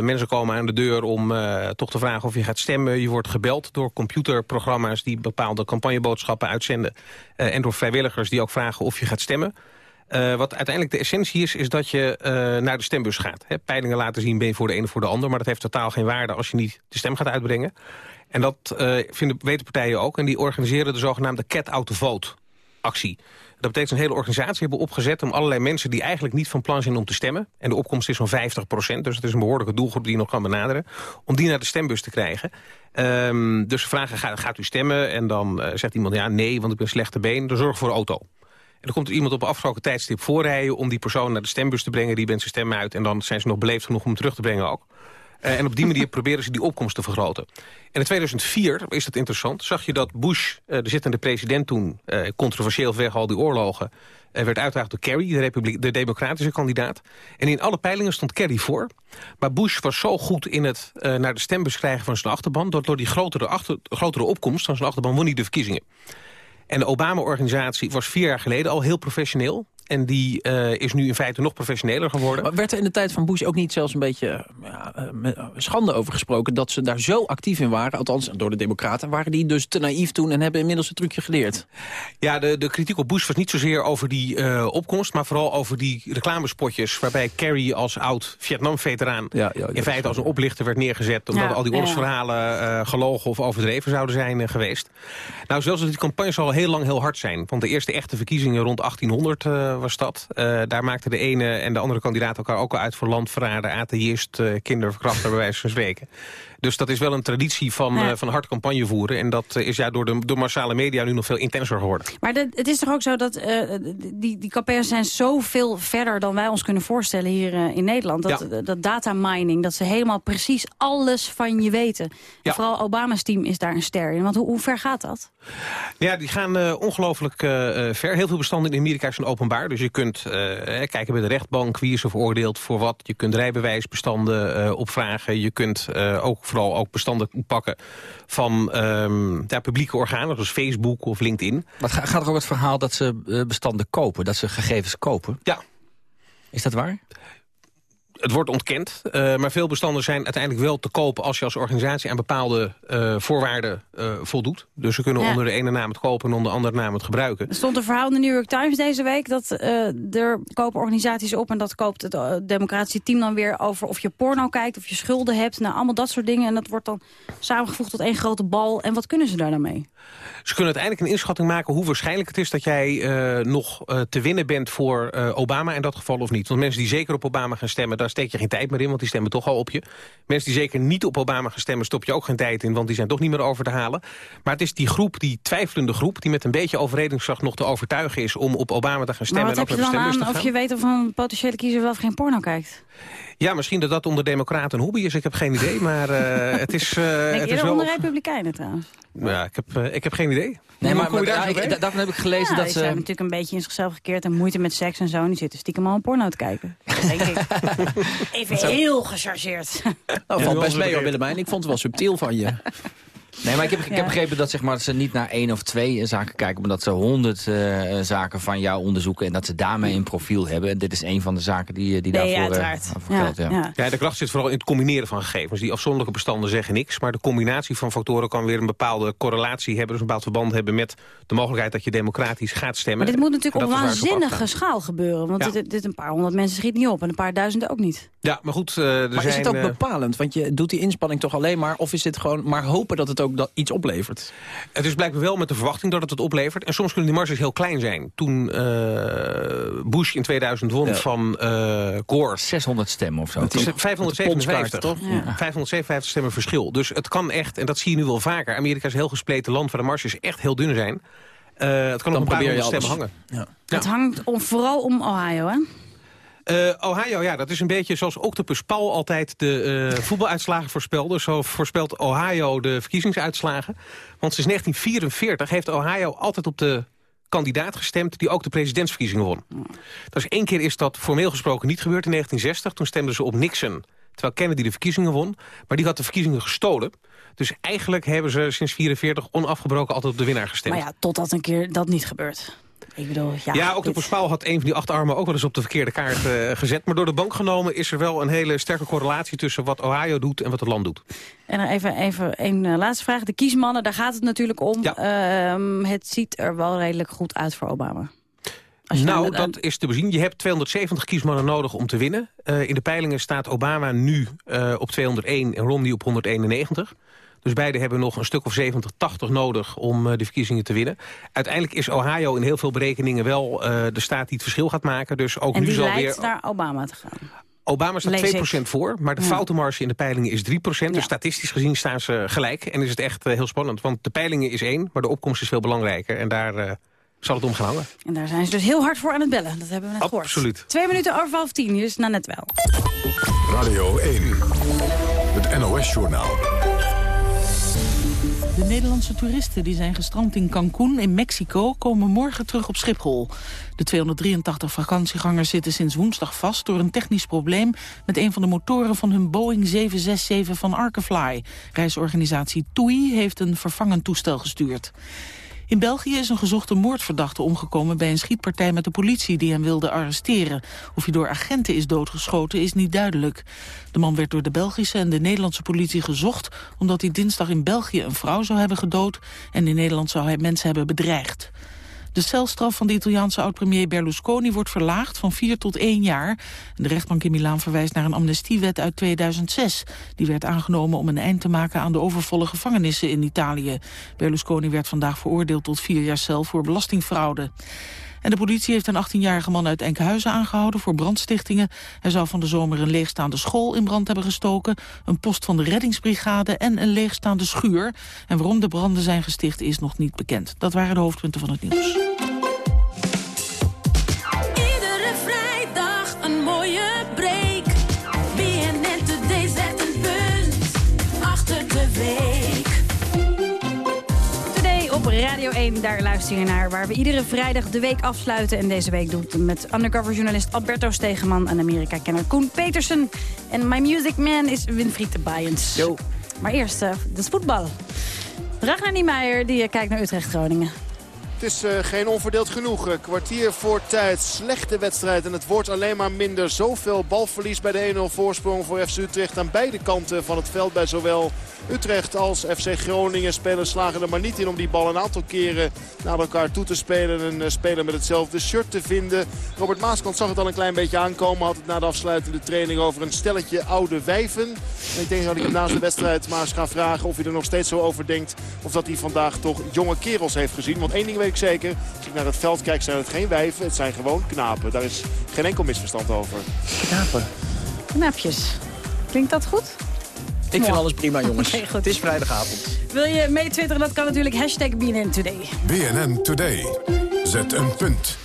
mensen komen aan de deur om eh, toch te vragen of je gaat stemmen. Je wordt gebeld door computerprogramma's die bepaalde campagneboodschappen uitzenden. Eh, en door vrijwilligers die ook vragen of je gaat stemmen. Eh, wat uiteindelijk de essentie is, is dat je eh, naar de stembus gaat. Peilingen laten zien, ben je voor de ene of voor de ander... maar dat heeft totaal geen waarde als je niet de stem gaat uitbrengen. En dat eh, vinden, weten partijen ook. En die organiseren de zogenaamde Cat Out the Vote actie. Dat betekent een hele organisatie hebben opgezet... om allerlei mensen die eigenlijk niet van plan zijn om te stemmen... en de opkomst is zo'n 50% dus het is een behoorlijke doelgroep die je nog kan benaderen... om die naar de stembus te krijgen. Ehm, dus ze vragen, gaat, u stemmen? En dan eh, zegt iemand, ja, nee, want ik ben slechte been. Dan zorg voor een auto. En dan komt er iemand op een afgesproken tijdstip voorrijden... om die persoon naar de stembus te brengen, die bent zijn stem uit... en dan zijn ze nog beleefd genoeg om terug te brengen ook. Eh, en op die manier *laughs* proberen ze die opkomst te vergroten. En in 2004, is dat interessant, zag je dat Bush, eh, de zittende president toen... eh, controversieel vanwege al die oorlogen, werd uitgedaagd door Kerry... De, de democratische kandidaat. En in alle peilingen stond Kerry voor. Maar Bush was zo goed in het naar de stembus krijgen van zijn achterban... door die grotere, achter, grotere opkomst van zijn achterban won hij de verkiezingen. En de Obama-organisatie was vier jaar geleden al heel professioneel. En die eh, is nu in feite nog professioneler geworden. Maar werd er in de tijd van Bush ook niet zelfs een beetje eh, ja, schande over gesproken... dat ze daar zo actief in waren, althans door de democraten... waren die dus te naïef toen en hebben inmiddels het trucje geleerd? Ja, de, de kritiek op Bush was niet zozeer over die eh, opkomst... maar vooral over die reclamespotjes... waarbij Kerry als oud-Vietnam-veteraan... in feite als een oplichter werd neergezet... omdat Ja, al die ja. oorlogsverhalen eh, gelogen of overdreven zouden zijn geweest. Nou, zelfs dat die campagne zal al heel lang heel hard zijn. Want de eerste echte verkiezingen rond 1800 eh, was dat. Eh, daar maakten de ene en de andere kandidaat elkaar ook al uit... voor landverrader, atheïst, eh, kinderverkrachter, bij wijze van spreken. Dus dat is wel een traditie van, Ja. eh, van hard campagne voeren. En dat eh, is ja, door de door massale media nu nog veel intenser geworden. Maar de- het is toch ook zo dat eh, die, die campagnes zijn zoveel verder dan wij ons kunnen voorstellen hier in Nederland. Dat, dat data mining, dat ze helemaal precies alles van je weten. En vooral Obama's team is daar een ster in. Want hoe, hoe ver gaat dat? Ja, die gaan ongelooflijk ver. Heel veel bestanden in Amerika zijn openbaar. Dus je kunt kijken bij de rechtbank wie is er veroordeeld voor wat. Je kunt rijbewijsbestanden opvragen. Je kunt ook vooral ook bestanden pakken van ja, publieke organen, zoals Facebook of LinkedIn. Maar het gaat er ook het verhaal dat ze eh, bestanden kopen, dat ze gegevens kopen? Ja. Is dat waar? Het wordt ontkend, uh, maar veel bestanden zijn uiteindelijk wel te kopen... als je als organisatie aan bepaalde uh, voorwaarden uh, voldoet. Dus ze kunnen ja. onder de ene naam het kopen en onder de andere naam het gebruiken. Er stond een verhaal in de New York Times deze week... dat er kopen organisaties op en dat koopt het democratische team dan weer... over of je porno kijkt, of je schulden hebt, nou, allemaal dat soort dingen. En dat wordt dan samengevoegd tot één grote bal. En wat kunnen ze daar dan mee? Ze kunnen uiteindelijk een inschatting maken hoe waarschijnlijk het is... dat jij nog te winnen bent voor Obama in dat geval of niet. Want mensen die zeker op Obama gaan stemmen daar steek je geen tijd meer in, want die stemmen toch al op je. Mensen die zeker niet op Obama gaan stemmen, stop je ook geen tijd in, want die zijn toch niet meer over te halen. Maar het is die groep, die twijfelende groep, die met een beetje overredingskracht nog te overtuigen is om op Obama te gaan stemmen. Maar wat en heb je dan aan of je weet of een potentiële kiezer wel of geen porno kijkt? Ja, misschien dat dat onder democraten een hobby is. Ik heb geen idee, maar uh, *laughs* het is... Uh, het is wel... onder republikeinen trouwens. Ja, ik heb, uh, ik heb geen idee. Nee, maar, maar ja, ik, daarvan heb ik gelezen ja, dat ze... ze... zijn natuurlijk een beetje in zichzelf gekeerd en moeite met seks en zo. En die zitten stiekem al een porno te kijken. *laughs* Denk ik. *laughs* Even heel gechargeerd. Nou, valt best mee hoor, Willemijn. Ik vond het wel subtiel van je. Nee, maar ik heb, ik heb begrepen dat, zeg maar, ze niet naar één of twee zaken kijken... maar dat ze honderd uh, zaken van jou onderzoeken... en dat ze daarmee een profiel hebben. En dit is een van de zaken die, die nee, daarvoor uh, geldt. Ja. Ja. ja, de kracht zit vooral in het combineren van gegevens. Die afzonderlijke bestanden zeggen niks... maar de combinatie van factoren kan weer een bepaalde correlatie hebben... dus een bepaald verband hebben met de mogelijkheid dat je democratisch gaat stemmen. Maar dit moet natuurlijk op waanzinnige schaal gebeuren. Want ja. dit, dit een paar honderd mensen schiet niet op en een paar duizend ook niet. Ja, maar goed, uh, er maar zijn, is het ook bepalend? Want je doet die inspanning toch alleen maar... of is het gewoon maar hopen dat het ook dat iets oplevert? Het is blijkbaar wel met de verwachting dat het het oplevert. En soms kunnen die marges heel klein zijn. Toen uh, Bush in 2000 won ja. van uh, Gore. 600 stemmen of zo. Het is 557, toch? Ja. 557 stemmen verschil. Dus het kan echt, en dat zie je nu wel vaker. Amerika is een heel gespleten land waar de marges echt heel dun zijn. Uh, het kan Dan op een paar stemmen hangen. Ja. Het hangt om, vooral om Ohio, hè? Uh, Ohio, ja, dat is een beetje zoals Octopus Paul altijd de uh, voetbaluitslagen voorspelde. Zo voorspelt Ohio de verkiezingsuitslagen. Want sinds 1944 heeft Ohio altijd op de kandidaat gestemd... die ook de presidentsverkiezingen won. Dat is één keer is dat formeel gesproken niet gebeurd in 1960. Toen stemden ze op Nixon, terwijl Kennedy de verkiezingen won. Maar die had de verkiezingen gestolen. Dus eigenlijk hebben ze sinds 1944 onafgebroken altijd op de winnaar gestemd. Maar ja, totdat een keer dat niet gebeurt. Ik bedoel, ja, ja, ook de Pospaal had een van die acht armen ook wel eens op de verkeerde kaart uh, gezet. Maar door de bank genomen is er wel een hele sterke correlatie... tussen wat Ohio doet en wat het land doet. En dan even, even een uh, laatste vraag. De kiesmannen, daar gaat het natuurlijk om. Ja. Uh, het ziet er wel redelijk goed uit voor Obama. Nou, dat is te bezien. Je hebt 270 kiesmannen nodig om te winnen. Uh, in de peilingen staat Obama nu op 201 en Romney op 191. Dus beide hebben nog een stuk of 70, 80 nodig om uh, de verkiezingen te winnen. Uiteindelijk is Ohio in heel veel berekeningen wel uh, de staat die het verschil gaat maken. Dus ook en nu die zal weer... naar Obama te gaan. Obama staat 2% voor, maar de ja. foutenmarge in de peilingen is 3%. Ja. Dus statistisch gezien staan ze gelijk. En is het echt uh, heel spannend, want de peilingen is één... maar de opkomst is veel belangrijker. En daar uh, zal het om gaan hangen. En daar zijn ze dus heel hard voor aan het bellen. Dat hebben we net Absoluut. gehoord. Absoluut. Twee minuten over half tien, hier is het net wel. Radio 1, het NOS-journaal. De Nederlandse toeristen die zijn gestrand in Cancún in Mexico komen morgen terug op Schiphol. De 283 vakantiegangers zitten sinds woensdag vast door een technisch probleem met een van de motoren van hun Boeing 767 van Arkefly. Reisorganisatie TUI heeft een vervangend toestel gestuurd. In België is een gezochte moordverdachte omgekomen bij een schietpartij met de politie die hem wilde arresteren. Of hij door agenten is doodgeschoten is niet duidelijk. De man werd door de Belgische en de Nederlandse politie gezocht omdat hij dinsdag in België een vrouw zou hebben gedood en in Nederland zou hij mensen hebben bedreigd. De celstraf van de Italiaanse oud-premier Berlusconi wordt verlaagd van vier tot één jaar. De rechtbank in Milaan verwijst naar een amnestiewet uit 2006. Die werd aangenomen om een eind te maken aan de overvolle gevangenissen in Italië. Berlusconi werd vandaag veroordeeld tot vier jaar cel voor belastingfraude. En de politie heeft een 18-jarige man uit Enkhuizen aangehouden voor brandstichtingen. Hij zou van de zomer een leegstaande school in brand hebben gestoken, een post van de reddingsbrigade en een leegstaande schuur. En waarom de branden zijn gesticht is nog niet bekend. Dat waren de hoofdpunten van het nieuws. Radio 1, daar luister je naar... waar we iedere vrijdag de week afsluiten. En deze week doet het met undercover-journalist Alberto Stegeman... en Amerika-kenner Koen Petersen. En My Music Man is Winfried de Bayens. Yo. Maar eerst, uh, de voetbal. Ragnar Niemeyer, die uh, kijkt naar Utrecht-Groningen. Het is uh, geen onverdeeld genoeg. Kwartier voor tijd. Slechte wedstrijd. En het wordt alleen maar minder. Zoveel balverlies bij de 1-0 voorsprong voor FC Utrecht. Aan beide kanten van het veld bij zowel Utrecht als FC Groningen. Spelers slagen er maar niet in om die bal een aantal keren naar elkaar toe te spelen. Een uh, speler met hetzelfde shirt te vinden. Robert Maaskant zag het al een klein beetje aankomen. Had het na de afsluitende training over een stelletje oude wijven. En ik denk dat ik hem naast de wedstrijd maar eens ga vragen of hij er nog steeds zo over denkt. Of dat hij vandaag toch jonge kerels heeft gezien. Want één ding weet ik zeker. Als ik naar het veld kijk zijn het geen wijven. Het zijn gewoon knapen. Daar is geen enkel misverstand over. Knapen. Knapjes. Klinkt dat goed? Ik vind alles prima, jongens. *laughs* Okay, het is vrijdagavond. Wil je mee twitteren? Dat kan natuurlijk. Hashtag BNN Today. BNN Today. Zet een punt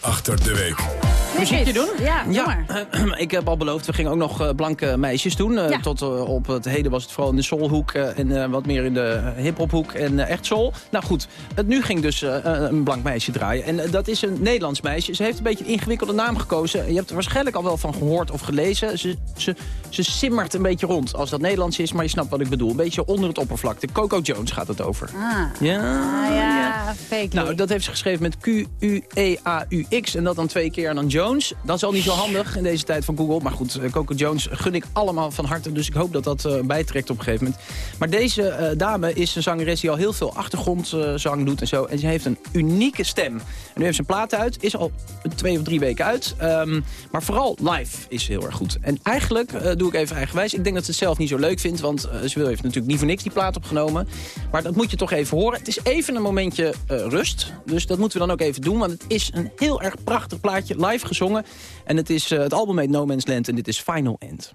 achter de week. Muziekje doen? Ja, ja. *clears throat* ik heb al beloofd, we gingen ook nog uh, blanke meisjes doen. Ja. Tot uh, op het heden was het vooral in de soulhoek en wat meer in de hiphophoek en echt soul. Nou goed, het nu ging dus een blank meisje draaien. En dat is een Nederlands meisje. Ze heeft een beetje een ingewikkelde naam gekozen. Je hebt er waarschijnlijk al wel van gehoord of gelezen. Ze, ze, ze simmert een beetje rond, als dat Nederlands is, maar je snapt wat ik bedoel. Een beetje onder het oppervlakte. Coco Jones gaat het over. Ah, ja, ah, ja, fake Nou, dat heeft ze geschreven met Q-U-E-A-U-X en dat dan twee keer en dan Jones. Dat is al niet zo handig in deze tijd van Google. Maar goed, eh, Coco Jones gun ik allemaal van harte. Dus ik hoop dat dat uh, bijtrekt op een gegeven moment. Maar deze uh, dame is een zangeres die al heel veel achtergrondzang doet en zo. En ze heeft een unieke stem. En nu heeft ze een plaat uit. Is al twee of drie weken uit. Um, maar vooral live is heel erg goed. En eigenlijk doe ik even eigenwijs. Ik denk dat ze het zelf niet zo leuk vindt. Want ze wil heeft natuurlijk niet voor niks die plaat opgenomen. Maar dat moet je toch even horen. Het is even een momentje rust. Dus dat moeten we dan ook even doen. Want het is een heel erg prachtig plaatje live En het, is, uh, het album heet No Man's Land en dit is Final End.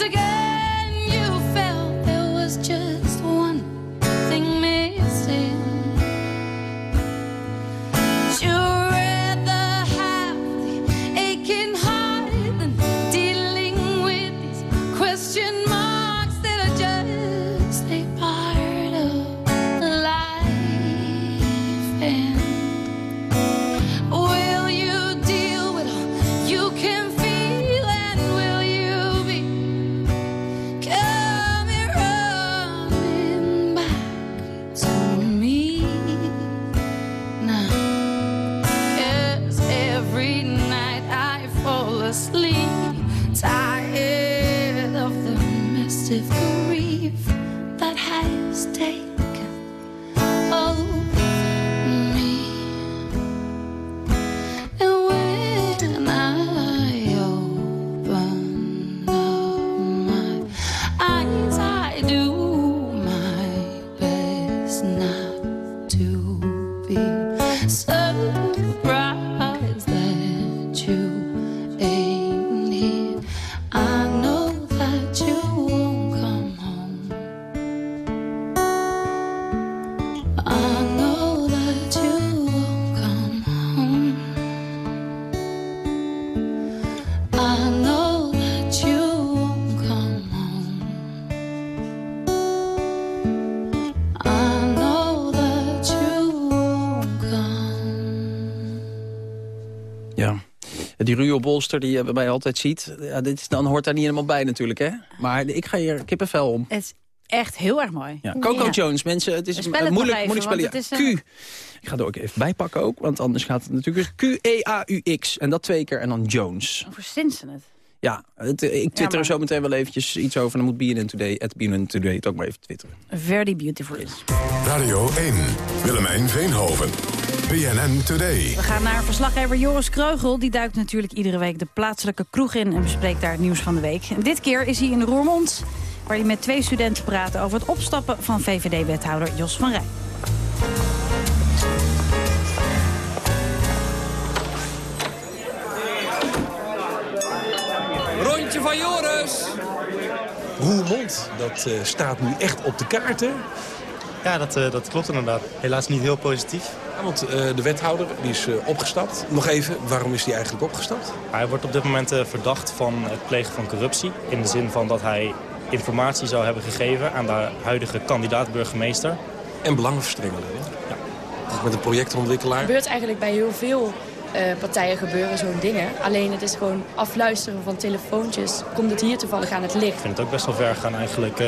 again. Die Ruo Bolster die je bij mij altijd ziet, ja, dit is, dan hoort daar niet helemaal bij natuurlijk. Hè? Maar ik ga hier kippenvel om. Het is echt heel erg mooi. Ja, Coco Ja. Jones, mensen, het is een moeilijk, even, moeilijk spelen. want het is, Ja, Q. Ik ga er ook even bijpakken ook, want anders gaat het natuurlijk Q-E-A-U-X. En dat twee keer en dan Jones. Hoe ze het? Ja, het, eh, ik twitter maar- er zo meteen wel eventjes iets over. Dan moet BNN Today, at BNN Today het ook maar even twitteren. Very beautiful. Radio 1, Willemijn Veenhoven. BNN Today. We gaan naar verslaggever Joris Kreugel. Die duikt natuurlijk iedere week de plaatselijke kroeg in... en bespreekt daar het nieuws van de week. En dit keer is hij in Roermond... waar hij met twee studenten praat over het opstappen van VVD-wethouder Jos van Rij. Rondje van Joris. Roermond, dat eh, staat nu echt op de kaart, hè? Ja, dat, eh, dat klopt inderdaad. Helaas niet heel positief. Ja, want eh, de wethouder die is eh, opgestapt. Nog even, waarom is hij eigenlijk opgestapt? Hij wordt op dit moment eh, verdacht van het plegen van corruptie. In de zin van dat hij informatie zou hebben gegeven aan de huidige kandidaat-burgemeester. En belangenverstrengeling, hè? Ja. Ook met een projectontwikkelaar. gebeurt eigenlijk bij heel veel eh, partijen gebeuren zo'n dingen. Alleen het is gewoon afluisteren van telefoontjes. Komt het hier toevallig aan het licht? Ik vind het ook best wel ver gaan eigenlijk. eh,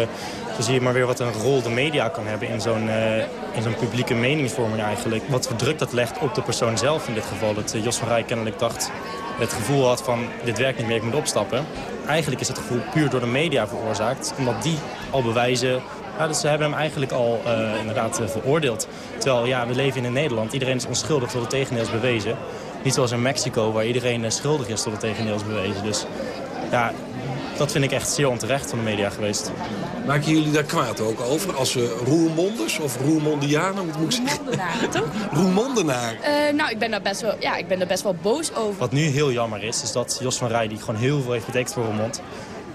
zo zie je maar weer wat een rol de media kan hebben in zo'n eh, in zo'n publieke meningsvorming eigenlijk. Wat voor druk dat legt op de persoon zelf in dit geval. Dat eh, Jos van Rij kennelijk dacht, het gevoel had van dit werkt niet meer, ik moet opstappen. Eigenlijk is het gevoel puur door de media veroorzaakt. Omdat die al bewijzen ja, dus ze hebben hem eigenlijk al eh, inderdaad veroordeeld. Terwijl ja, we leven in Nederland. Iedereen is onschuldig tot het tegendeel is bewezen. Niet zoals in Mexico waar iedereen schuldig is tot het tegendeel is bewezen. Dus ja, dat vind ik echt zeer onterecht van de media geweest. Maken jullie daar kwaad ook over? Als uh, Roermonders of Roermondianen, moet ik zeggen? toch? *laughs* Roermondenaar. Eh, nou, ik ben, daar best wel, ja, ik ben daar best wel boos over. Wat nu heel jammer is, is dat Jos van Rij, die gewoon heel veel heeft betekend voor Roermond...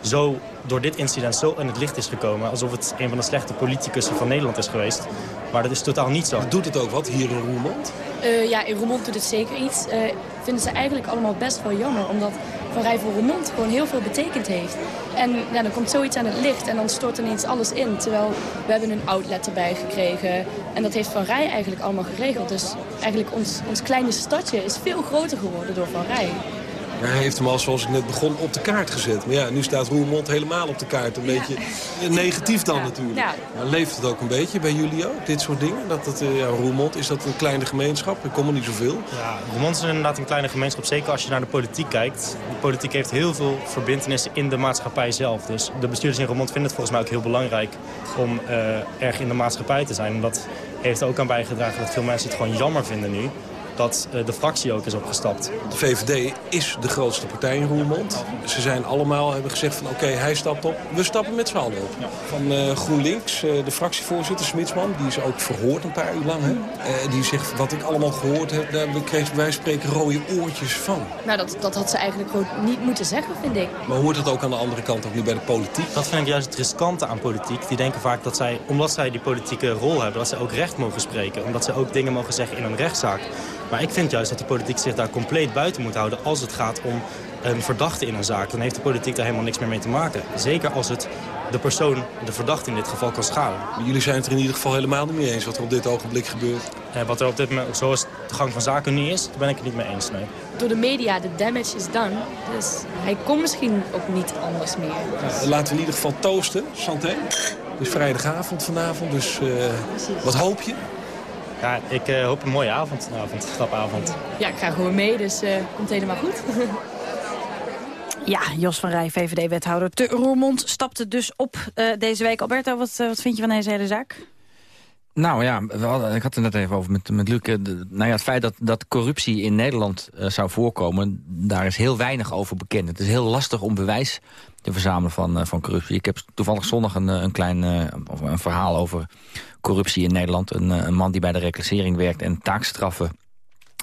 zo door dit incident zo in het licht is gekomen... alsof het een van de slechte politicussen van Nederland is geweest. Maar dat is totaal niet zo. Doet het ook wat hier in Roermond? Eh, ja, in Roermond doet het zeker iets. Eh vinden ze eigenlijk allemaal best wel jammer. Omdat Van Rij voor Roermond gewoon heel veel betekend heeft. En ja, dan komt zoiets aan het licht en dan stort ineens alles in. Terwijl we hebben een outlet erbij gekregen. En dat heeft Van Rij eigenlijk allemaal geregeld. Dus eigenlijk ons, ons kleine stadje is veel groter geworden door Van Rij. Ja, hij heeft hem al, zoals ik net begon, op de kaart gezet. Maar ja, nu staat Roermond helemaal op de kaart. Een beetje negatief dan natuurlijk. Ja. Maar leeft het ook een beetje bij jullie ook, dit soort dingen? Dat het, eh, ja, Roermond, is dat een kleine gemeenschap? Er komen niet zoveel. Ja, Roermond is inderdaad een kleine gemeenschap. Zeker als je naar de politiek kijkt. De politiek heeft heel veel verbindenissen in de maatschappij zelf. Dus de bestuurders in Roermond vinden het volgens mij ook heel belangrijk... om eh, erg in de maatschappij te zijn. En dat heeft er ook aan bijgedragen dat veel mensen het gewoon jammer vinden nu dat uh, de fractie ook is opgestapt. De VVD is de grootste partij in Roermond. Ze zijn allemaal hebben gezegd van oké, okay, hij stapt op. We stappen met z'n allen op. Ja. Van uh, GroenLinks, uh, de fractievoorzitter Smitsman, die is ook verhoord een paar uur lang. Hè? die zegt, wat ik allemaal gehoord heb, daar kregen wij spreken rode oortjes van. Nou, dat, dat had ze eigenlijk gewoon niet moeten zeggen, vind ik. Maar hoort dat ook aan de andere kant, ook nu bij de politiek? Dat vind ik juist het riskante aan politiek. Die denken vaak dat zij, omdat zij die politieke rol hebben, dat ze ook recht mogen spreken. Omdat ze ook dingen mogen zeggen in een rechtszaak. Maar ik vind juist dat de politiek zich daar compleet buiten moet houden... als het gaat om een verdachte in een zaak. Dan heeft de politiek daar helemaal niks meer mee te maken. Zeker als het de persoon, de verdachte in dit geval, kan schaden. Jullie zijn het er in ieder geval helemaal niet mee eens wat er op dit ogenblik gebeurt. Eh, wat er op dit moment, zoals de gang van zaken nu is, daar ben ik het niet mee eens. Nee. Door de media, de damage is done. Dus hij komt misschien ook niet anders meer. Dus... Ja, laten we in ieder geval toosten, Santé. Het is vrijdagavond vanavond, dus uh, wat hoop je? Ja, ik uh, hoop een mooie avond, avond, stapavond. Ja, ik ga gewoon mee, dus uh, komt helemaal goed. *laughs* ja, Jos van Rij, VVD-wethouder te Roermond, stapte dus op uh, deze week. Alberto, wat, wat vind je van deze hele zaak? Nou ja, ik had het net even over met, met Luc. De, nou ja, het feit dat, dat corruptie in Nederland uh, zou voorkomen... daar is heel weinig over bekend. Het is heel lastig om bewijs te verzamelen van, uh, van corruptie. Ik heb toevallig zondag een, een klein een verhaal over corruptie in Nederland. Een, een man die bij de reclassering werkt en taakstraffen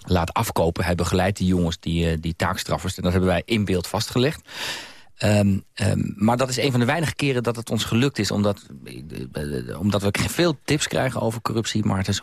laat afkopen. Hij begeleidt die jongens, die, die taakstraffers. En dat hebben wij in beeld vastgelegd. Ehm, ehm, maar dat is een van de weinige keren dat het ons gelukt is. Omdat, omdat we veel tips krijgen over corruptie. Maar het is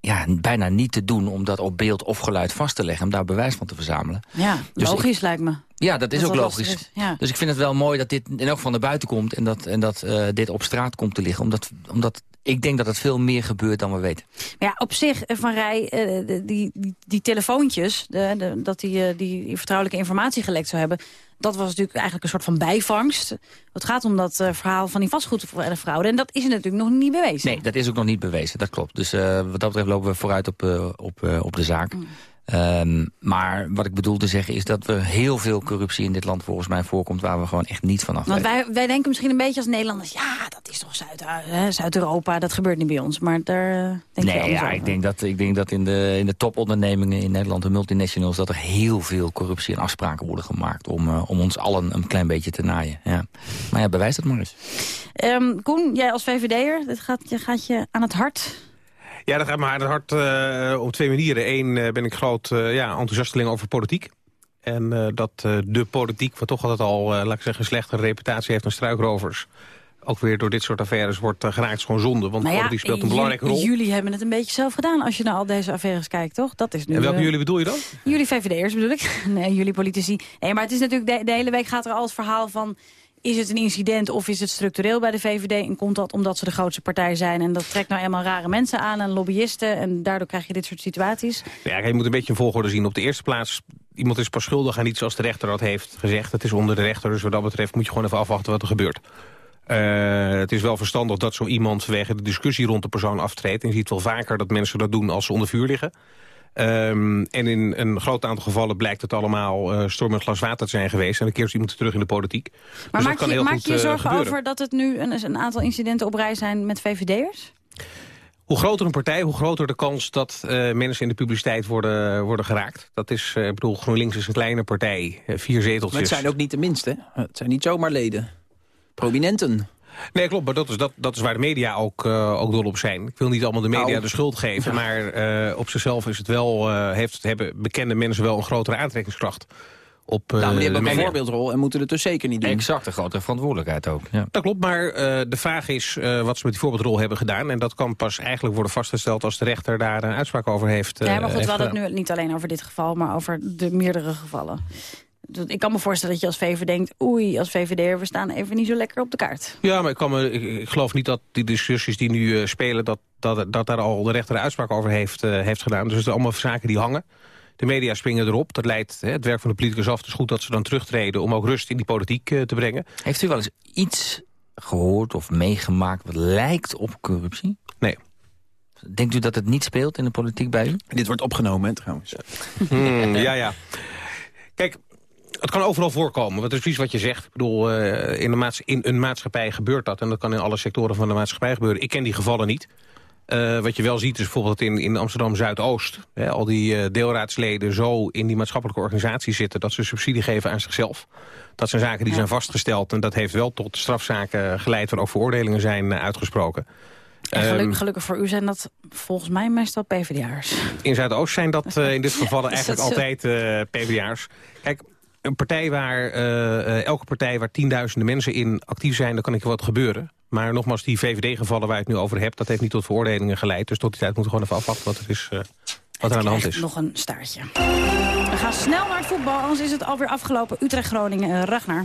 ja, bijna niet te doen om dat op beeld of geluid vast te leggen. Om daar bewijs van te verzamelen. Ja, Dus logisch lijkt me. Ja, dat is Dat ook dat logisch. lastig is, ja. Dus ik vind het wel mooi dat dit in elk geval naar buiten komt... en dat, en dat eh, dit op straat komt te liggen. Omdat, omdat ik denk dat het veel meer gebeurt dan we weten. Maar ja, op zich, eh, Van Rij, eh, die, die, die telefoontjes... De, de- dat die, die, die vertrouwelijke informatie gelekt zou hebben... dat was natuurlijk eigenlijk een soort van bijvangst. Het gaat om dat eh, verhaal van die vastgoedfraude. En dat is natuurlijk nog niet bewezen. Nee, dat is ook nog niet bewezen, dat klopt. Dus eh, wat dat betreft lopen we vooruit op, eh, op, op de zaak. Mm. Ehm, maar wat ik bedoel te zeggen is dat er heel veel corruptie in dit land volgens mij voorkomt... waar we gewoon echt niet van af Want wij, wij denken misschien een beetje als Nederlanders... ja, dat is toch Zuid- hè, Zuid-Europa, dat gebeurt niet bij ons. Maar daar eh, denk je Nee, ja, over. ik denk dat, ik denk dat in de, in de topondernemingen in Nederland, de multinationals... dat er heel veel corruptie en afspraken worden gemaakt... om, eh, om ons allen een klein beetje te naaien. Ja. Maar ja, bewijs dat maar eens. Ehm, Koen, jij als VVD'er, dit gaat, je, gaat je aan het hart... Ja, dat gaat me hart eh, op twee manieren. Eén eh, ben ik groot eh, ja, enthousiasteling over politiek. En dat de politiek, wat toch altijd al, laat ik zeggen, een slechtere reputatie heeft dan struikrovers... ook weer door dit soort affaires wordt uh, geraakt, gewoon zonde. Want ja, politiek speelt een belangrijke rol. Jullie hebben het een beetje zelf gedaan als je naar al deze affaires kijkt, toch? Dat is nu, En welke jullie bedoel je dan? Jullie VVD'ers bedoel ik. *laughs* Nee, jullie politici. Nee, maar het is natuurlijk de, de hele week gaat er al het verhaal van... is het een incident of is het structureel bij de VVD... en komt dat omdat ze de grootste partij zijn... en dat trekt nou eenmaal rare mensen aan en lobbyisten... en daardoor krijg je dit soort situaties. Ja, je moet een beetje een volgorde zien. Op de eerste plaats, iemand is pas schuldig aan iets zoals de rechter dat heeft gezegd. Het is onder de rechter, dus wat dat betreft moet je gewoon even afwachten wat er gebeurt. Eh, het is wel verstandig dat zo iemand vanwege de discussie rond de persoon aftreedt. En je ziet wel vaker dat mensen dat doen als ze onder vuur liggen. Ehm, en in een groot aantal gevallen blijkt het allemaal eh storm glas water te zijn geweest. En dan keert ze iemand terug in de politiek. Maar dus maak je, heel maak goed je je eh, zorgen gebeuren. over dat het nu een, een aantal incidenten op rij zijn met VVD'ers? Hoe groter een partij, hoe groter de kans dat eh, mensen in de publiciteit worden, worden geraakt. Dat is, eh, ik bedoel, GroenLinks is een kleine partij, vier zeteltjes. Maar het zijn ook niet de minste. Het zijn niet zomaar leden. Prominenten. Nee, klopt, maar dat is, dat, dat is waar de media ook, eh, ook dol op zijn. Ik wil niet allemaal de media Nou, de schuld geven... maar eh, op zichzelf is het wel, eh, heeft, hebben bekende mensen wel een grotere aantrekkingskracht. Op, eh, nou, maar die hebben een voorbeeldrol en moeten het dus zeker niet doen. Exact, een grotere verantwoordelijkheid ook. Ja. Dat klopt, maar eh, de vraag is eh, wat ze met die voorbeeldrol hebben gedaan. En dat kan pas eigenlijk worden vastgesteld als de rechter daar een uitspraak over heeft. eh, ja, maar goed, we hadden het nu niet alleen over dit geval, maar over de meerdere gevallen. Dus Ik kan me voorstellen dat je als VVD denkt... oei, als VVD'er, we staan even niet zo lekker op de kaart. Ja, maar ik, kan me, ik, ik geloof niet dat die discussies die nu eh, spelen... Dat, dat, dat daar al de rechter uitspraak over heeft, eh, heeft gedaan. Dus het zijn allemaal zaken die hangen. De media springen erop. Dat leidt hè, het werk van de politicus af. Het is goed dat ze dan terugtreden om ook rust in die politiek eh, te brengen. Heeft u wel eens iets gehoord of meegemaakt wat lijkt op corruptie? Nee. Denkt u dat het niet speelt in de politiek bij u? Dit wordt opgenomen, hè, trouwens. Hmm, ja, ja. Kijk, het kan overal voorkomen. Want het is precies wat je zegt. Ik bedoel, eh, in, de in een maatschappij gebeurt dat. En dat kan in alle sectoren van de maatschappij gebeuren. Ik ken die gevallen niet. Eh, wat je wel ziet is bijvoorbeeld in, in Amsterdam-Zuidoost... hè, al die eh, deelraadsleden zo in die maatschappelijke organisatie zitten... dat ze subsidie geven aan zichzelf. Dat zijn zaken die zijn vastgesteld. En dat heeft wel tot strafzaken geleid... waar ook veroordelingen zijn uitgesproken. En geluk- Ehm, gelukkig voor u zijn dat volgens mij meestal PvdA'ers. in Zuidoost zijn dat in dit *laughs* geval Is eigenlijk dat altijd PvdA'ers. Kijk, een partij waar, eh, eh, elke partij waar tienduizenden mensen in actief zijn... dan kan ik wat gebeuren. Maar nogmaals, die VVD-gevallen waar je het nu over hebt... dat heeft niet tot veroordelingen geleid. Dus tot die tijd moeten we gewoon even afwachten wat er, is, eh, wat er aan de hand is. nog een staartje. We gaan snel naar het voetbal, anders is het alweer afgelopen. Utrecht-Groningen, Ragnar.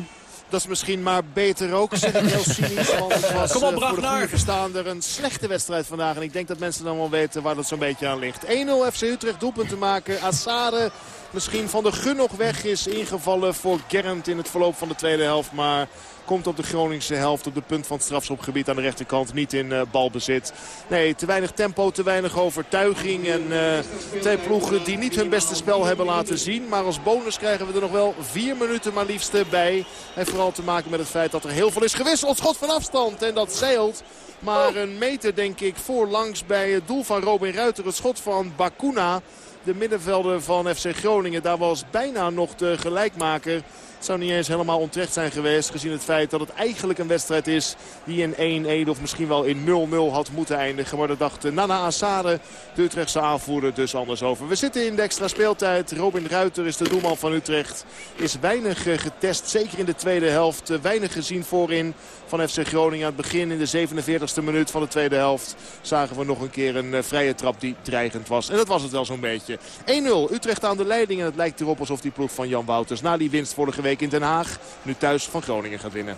Dat is misschien maar beter ook, zeg ik heel cynisch. Want het was Kom op, voor de Ragnar. goede verstaander een slechte wedstrijd vandaag. En ik denk dat mensen dan wel weten waar dat zo'n beetje aan ligt. 1-0 FC Utrecht doelpunt te maken. Assade misschien van de gun nog weg is ingevallen voor Gernd in het verloop van de tweede helft. Maar komt op de Groningse helft op de punt van het strafschopgebied aan de rechterkant. Niet in eh, balbezit. Nee, te weinig tempo, te weinig overtuiging. En eh, twee ploegen die niet hun beste spel hebben laten zien. Maar als bonus krijgen we er nog wel vier minuten maar liefst bij. En vooral te maken met het feit dat er heel veel is gewisseld. Schot van afstand en dat zeilt. Maar een meter denk ik voorlangs bij het doel van Robin Ruiter. Het schot van Bakuna. De middenvelder van FC Groningen. Daar was bijna nog de gelijkmaker. Zou niet eens helemaal onterecht zijn geweest. Gezien het feit dat het eigenlijk een wedstrijd is die in 1-1 of misschien wel in 0-0 had moeten eindigen. Maar daar dacht Nana Assade, de Utrechtse aanvoerder, dus anders over. We zitten in de extra speeltijd. Robin Ruiter is de doelman van Utrecht. Is weinig eh, getest, zeker in de tweede helft. Eh, weinig gezien voorin van FC Groningen. Aan het begin in de 47e minuut van de tweede helft zagen we nog een keer een eh, vrije trap die dreigend was. En dat was het wel zo'n beetje. 1-0 Utrecht aan de leiding en het lijkt erop alsof die ploeg van Jan Wouters na die winst vorige week in Den Haag nu thuis van Groningen gaat winnen.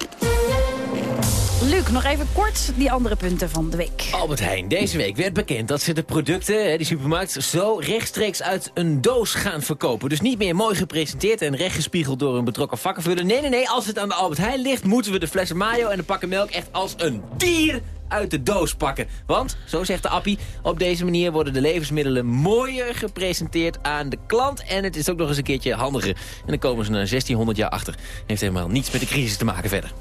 Luc, nog even kort die andere punten van de week. Albert Heijn, deze week werd bekend dat ze de producten, die supermarkt, zo rechtstreeks uit een doos gaan verkopen. Dus niet meer mooi gepresenteerd en rechtgespiegeld door een betrokken vakkenvuller. Nee, nee, nee, als het aan de Albert Heijn ligt, moeten we de flessen mayo en de pakken melk echt als een dier uit de doos pakken. Want, zo zegt de appie, op deze manier worden de levensmiddelen mooier gepresenteerd aan de klant. En het is ook nog eens een keertje handiger. En dan komen ze na 1600 jaar achter. Heeft helemaal niets met de crisis te maken verder.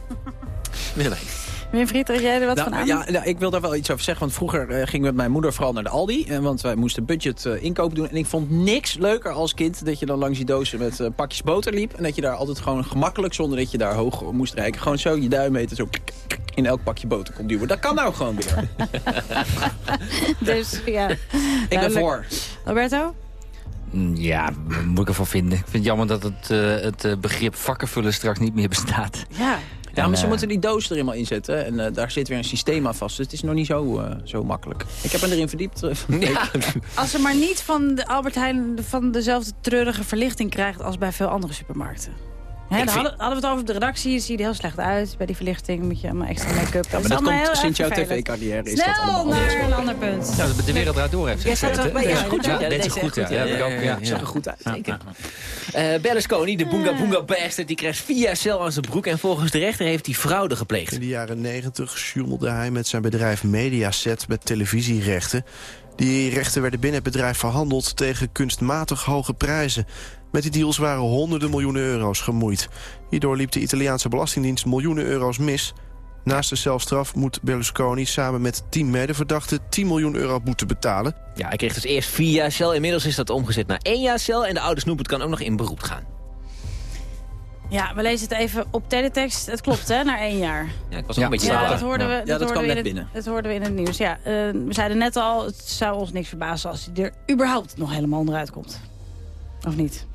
*laughs* Willemijn. Winfried, jij er wat Nou, van aan? ja, nou, ik wil daar wel iets over zeggen. Want vroeger eh, ging ik met mijn moeder vooral naar de Aldi. eh, want wij moesten budget eh, inkopen doen. En ik vond niks leuker als kind dat je dan langs die dozen met eh, pakjes boter liep. En dat je daar altijd gewoon gemakkelijk, zonder dat je daar hoog moest rijken. Gewoon zo je duim eten, zo in elk pakje boter kon duwen. Dat kan nou gewoon weer. *laughs* Dus ja. *laughs* ik ben voor. Roberto? Mm, Ja, moet ik ervan vinden? Ik vind het jammer dat het, eh, het begrip vakkenvullen straks niet meer bestaat. Ja. Ja, maar En, ze eh, moeten die doos er eenmaal inzetten. En eh, daar zit weer een systeem aan vast. Dus het is nog niet zo, eh, zo makkelijk. Ik heb me erin verdiept. *laughs* Als ze maar niet van de Albert Heijn van dezelfde treurige verlichting krijgt als bij veel andere supermarkten. Hadden, hadden we het over op de redactie. Zie je er heel slecht uit bij die verlichting. Moet je allemaal extra make-up. Ja, maar is dat komt sinds jouw tv-carrière. Is dat Snel allemaal naar een ander punt. Ja, de wereld draait door heeft ze Jij staat gezegd, ook hè? bij, Ja, ja, goed, ja, dit is goed, ja. Ja, zag er goed uit. Zeker. Eh Berlusconi, de Boonga Boonga bastard, die krijgt vier jaar cel aan zijn broek. En volgens de rechter heeft hij fraude gepleegd. In de jaren 90 sjoemelde hij met zijn bedrijf Mediaset met televisierechten. Die rechten werden binnen het bedrijf verhandeld tegen kunstmatig hoge prijzen. Met die deals waren honderden miljoenen euro's gemoeid. Hierdoor liep de Italiaanse Belastingdienst miljoenen euro's mis. Naast de celstraf moet Berlusconi samen met tien medeverdachten 10 miljoen euro boete betalen. Ja, hij kreeg dus eerst vier jaar cel. Inmiddels is dat omgezet naar één jaar cel. En de oude snoepert kan ook nog in beroep gaan. Ja, we lezen het even op teletext. Het klopt, hè, na één jaar. Ja, ik was ook een beetje Ja, dat hoorden we, Ja, dat hoorden kwam we net in het, binnen. Dat hoorden we in het nieuws. Ja, eh, we zeiden net al, het zou ons niks verbazen als hij er überhaupt nog helemaal onderuit komt. Of niet?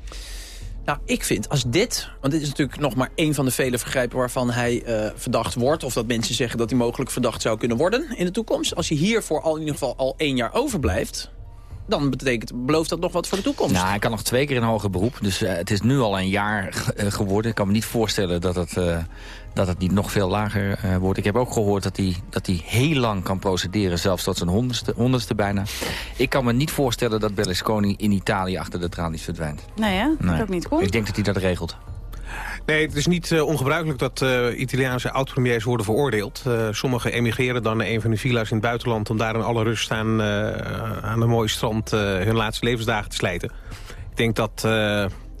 Nou, ik vind als dit... Want dit is natuurlijk nog maar één van de vele vergrijpen... waarvan hij eh, verdacht wordt. Of dat mensen zeggen dat hij mogelijk verdacht zou kunnen worden in de toekomst. Als hij hiervoor al in ieder geval al één jaar overblijft... dan betekent, belooft dat nog wat voor de toekomst. Nou, hij kan nog twee keer in hoger beroep. Dus eh, het is nu al een jaar eh, geworden. Ik kan me niet voorstellen dat het, eh, dat het niet nog veel lager eh, wordt. Ik heb ook gehoord dat hij, dat hij heel lang kan procederen. Zelfs tot zijn honderdste, honderdste bijna. Ik kan me niet voorstellen dat Berlusconi in Italië achter de tralies verdwijnt. Nee, hè? Dat Nee. ook niet. Ik denk dat hij dat regelt. Nee, het is niet eh, ongebruikelijk dat eh, Italiaanse oud-premiers worden veroordeeld. Eh, sommigen emigreren dan naar een van de villa's in het buitenland... om daar in alle rust aan, aan een mooi strand hun laatste levensdagen te slijten. Ik denk dat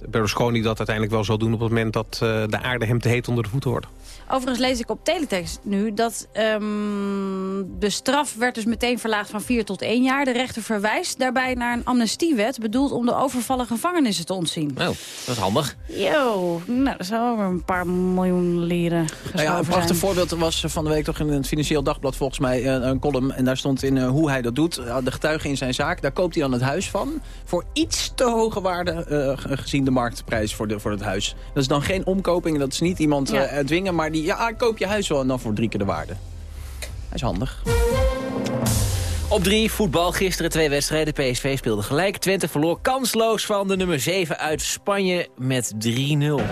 Berlusconi dat uiteindelijk wel zal doen... op het moment dat de aarde hem te heet onder de voeten wordt. Overigens lees ik op teletext nu dat ehm, de straf werd dus meteen verlaagd van 4 tot 1 jaar. De rechter verwijst daarbij naar een amnestiewet... bedoeld om de overvallen gevangenissen te ontzien. Oh, dat is handig. Yo, nou, dat zou over een paar miljoen leren Nou ja, een prachtig zijn. voorbeeld er was van de week toch in het Financieel Dagblad volgens mij eh, een column. En daar stond in eh, hoe hij dat doet. Ja, de getuige in zijn zaak, daar koopt hij dan het huis van. Voor iets te hoge waarde eh, ge- gezien de marktprijs voor, de, voor het huis. Dat is dan geen omkoping, dat is niet iemand Ja. eh, dwingen. Maar die, ja, ik koop je huis wel en dan voor drie keer de waarde. Hij is handig. Op drie, voetbal. Gisteren twee wedstrijden. PSV speelde gelijk. Twente verloor kansloos van de nummer 7 uit Spanje met 3-0.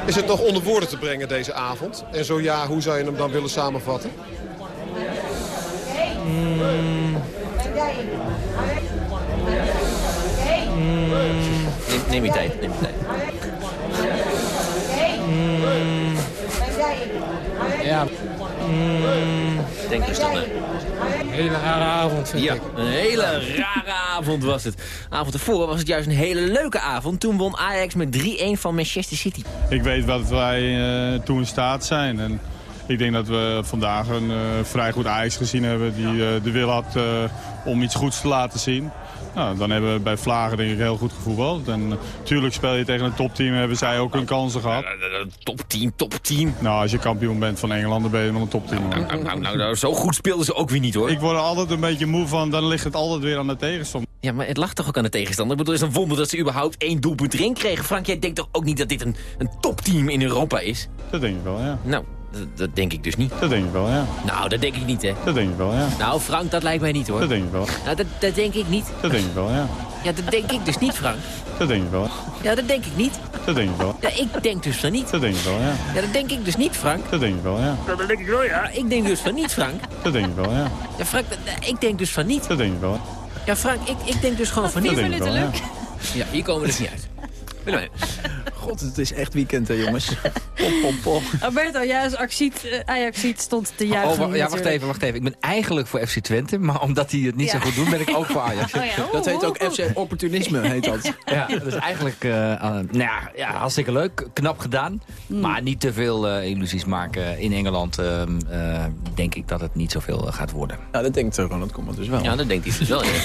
Is het nog onder woorden te brengen deze avond? En zo ja, hoe zou je hem dan willen samenvatten? Neem, neem je tijd, neem je tijd. Denk rustig na. Een hele rare avond, vind Ja, ik. een hele rare avond was het. Avond ervoor was het juist een hele leuke avond. Toen won Ajax met 3-1 van Manchester City. Ik weet wat wij eh, toe in staat zijn. En ik denk dat we vandaag een eh, vrij goed Ajax gezien hebben die eh, de wil had om iets goeds te laten zien. Nou, dan hebben we bij Vlagen denk ik heel goed gevoetbald. En natuurlijk speel je tegen een topteam, hebben zij ook hun kansen gehad. Topteam, topteam. Nou, als je kampioen bent van Engeland, dan ben je wel een topteam. Nou, nou, nou, nou, nou, zo goed speelden ze ook weer niet hoor. Ik word er altijd een beetje moe van, dan ligt het altijd weer aan de tegenstander. Ja, maar het lag toch ook aan de tegenstander? Ik bedoel, het is een wonder dat ze überhaupt één doelpunt erin kregen. Frank, jij denkt toch ook niet dat dit een, een topteam in Europa is? Dat denk ik wel, ja. Nou, dat, dat denk ik dus niet. Dat denk ik wel, ja. Nou, dat denk ik niet, hè. Dat denk ik wel, ja. Nou, Frank, dat lijkt mij niet, hoor. Dat denk ik wel. Nou, dat, dat denk ik niet. Dat denk ik wel, ja. Ja, dat denk ik dus niet, Frank. Dat denk ik wel. Ja, dat denk ik niet. Dat denk ik wel. Ja, ik denk dus van niet. Dat denk ik wel, ja. Ja, dat denk ik dus niet, Frank. Dat denk ik wel, ja. Ja, dat denk ik wel, ja. Ik denk dus van niet, Frank. Dat denk ik wel, ja. Ja, Frank, dat- ik denk dus van niet. Dat denk ik wel. Ja, Frank, ik, ik denk dus gewoon van Dat niet. denk ik wel, ja. Ja, hier komen we dus niet uit. God, het is echt weekend, hè, jongens. Pop, pop, pop. Alberto, jij als Ajaxiet, eh, Ajaxiet stond te juichen. Oh, ja, wacht even, wacht even. Ik ben eigenlijk voor FC Twente, maar omdat die het niet Ja. zo goed doen, ben ik ook voor Ajax. Oh ja. Dat heet ook FC Opportunisme, heet dat. Ja, dat is eigenlijk eh, eh, nou ja, ja, hartstikke leuk. Knap gedaan. Maar niet te veel eh, illusies maken. In Engeland ehm, eh, denk ik dat het niet zoveel gaat worden. Ja, dat denkt Ronald Koeman dus wel. Ja, dat denkt hij dus wel, ja. *laughs*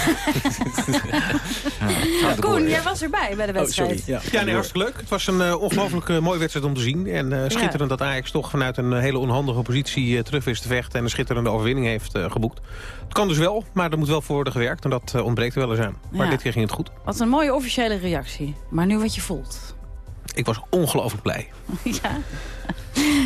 Koen, jij was erbij bij de wedstrijd. Ja, nee, hartstikke leuk. Het was een eh, ongelooflijk eh, mooie wedstrijd om te zien. En eh, schitterend dat Ajax toch vanuit een hele onhandige positie terug wist te vechten... en een schitterende overwinning heeft geboekt. Het kan dus wel, maar er moet wel voor worden gewerkt. En dat ontbreekt er wel eens aan. Maar Ja. dit keer ging het goed. Wat een mooie officiële reactie. Maar nu wat je voelt. Ik was ongelooflijk blij. *laughs* ja.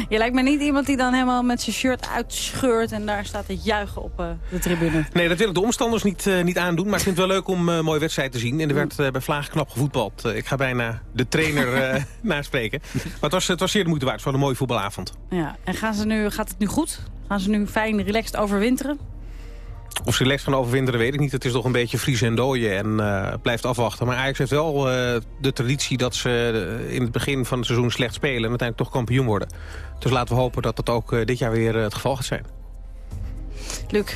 Je lijkt me niet iemand die dan helemaal met zijn shirt uitscheurt... en daar staat te juichen op eh, de tribune. Nee, dat wil ik de omstanders niet, eh, niet aandoen. Maar ik vind het wel leuk om eh, een mooie wedstrijd te zien. En er werd eh, bij Vlaag knap gevoetbald. Eh, ik ga bijna de trainer eh *laughs* naspreken. Maar het was, het was zeer de moeite waard. Het was een mooie voetbalavond. Ja. En gaan ze nu, gaat het nu goed? Gaan ze nu fijn relaxed overwinteren? Of ze les gaan overwinteren, weet ik niet. Het is toch een beetje vriezen en dooien en eh, blijft afwachten. Maar Ajax heeft wel eh, de traditie dat ze eh, in het begin van het seizoen slecht spelen... en uiteindelijk toch kampioen worden. Dus laten we hopen dat dat ook dit jaar weer het geval gaat zijn. Luc.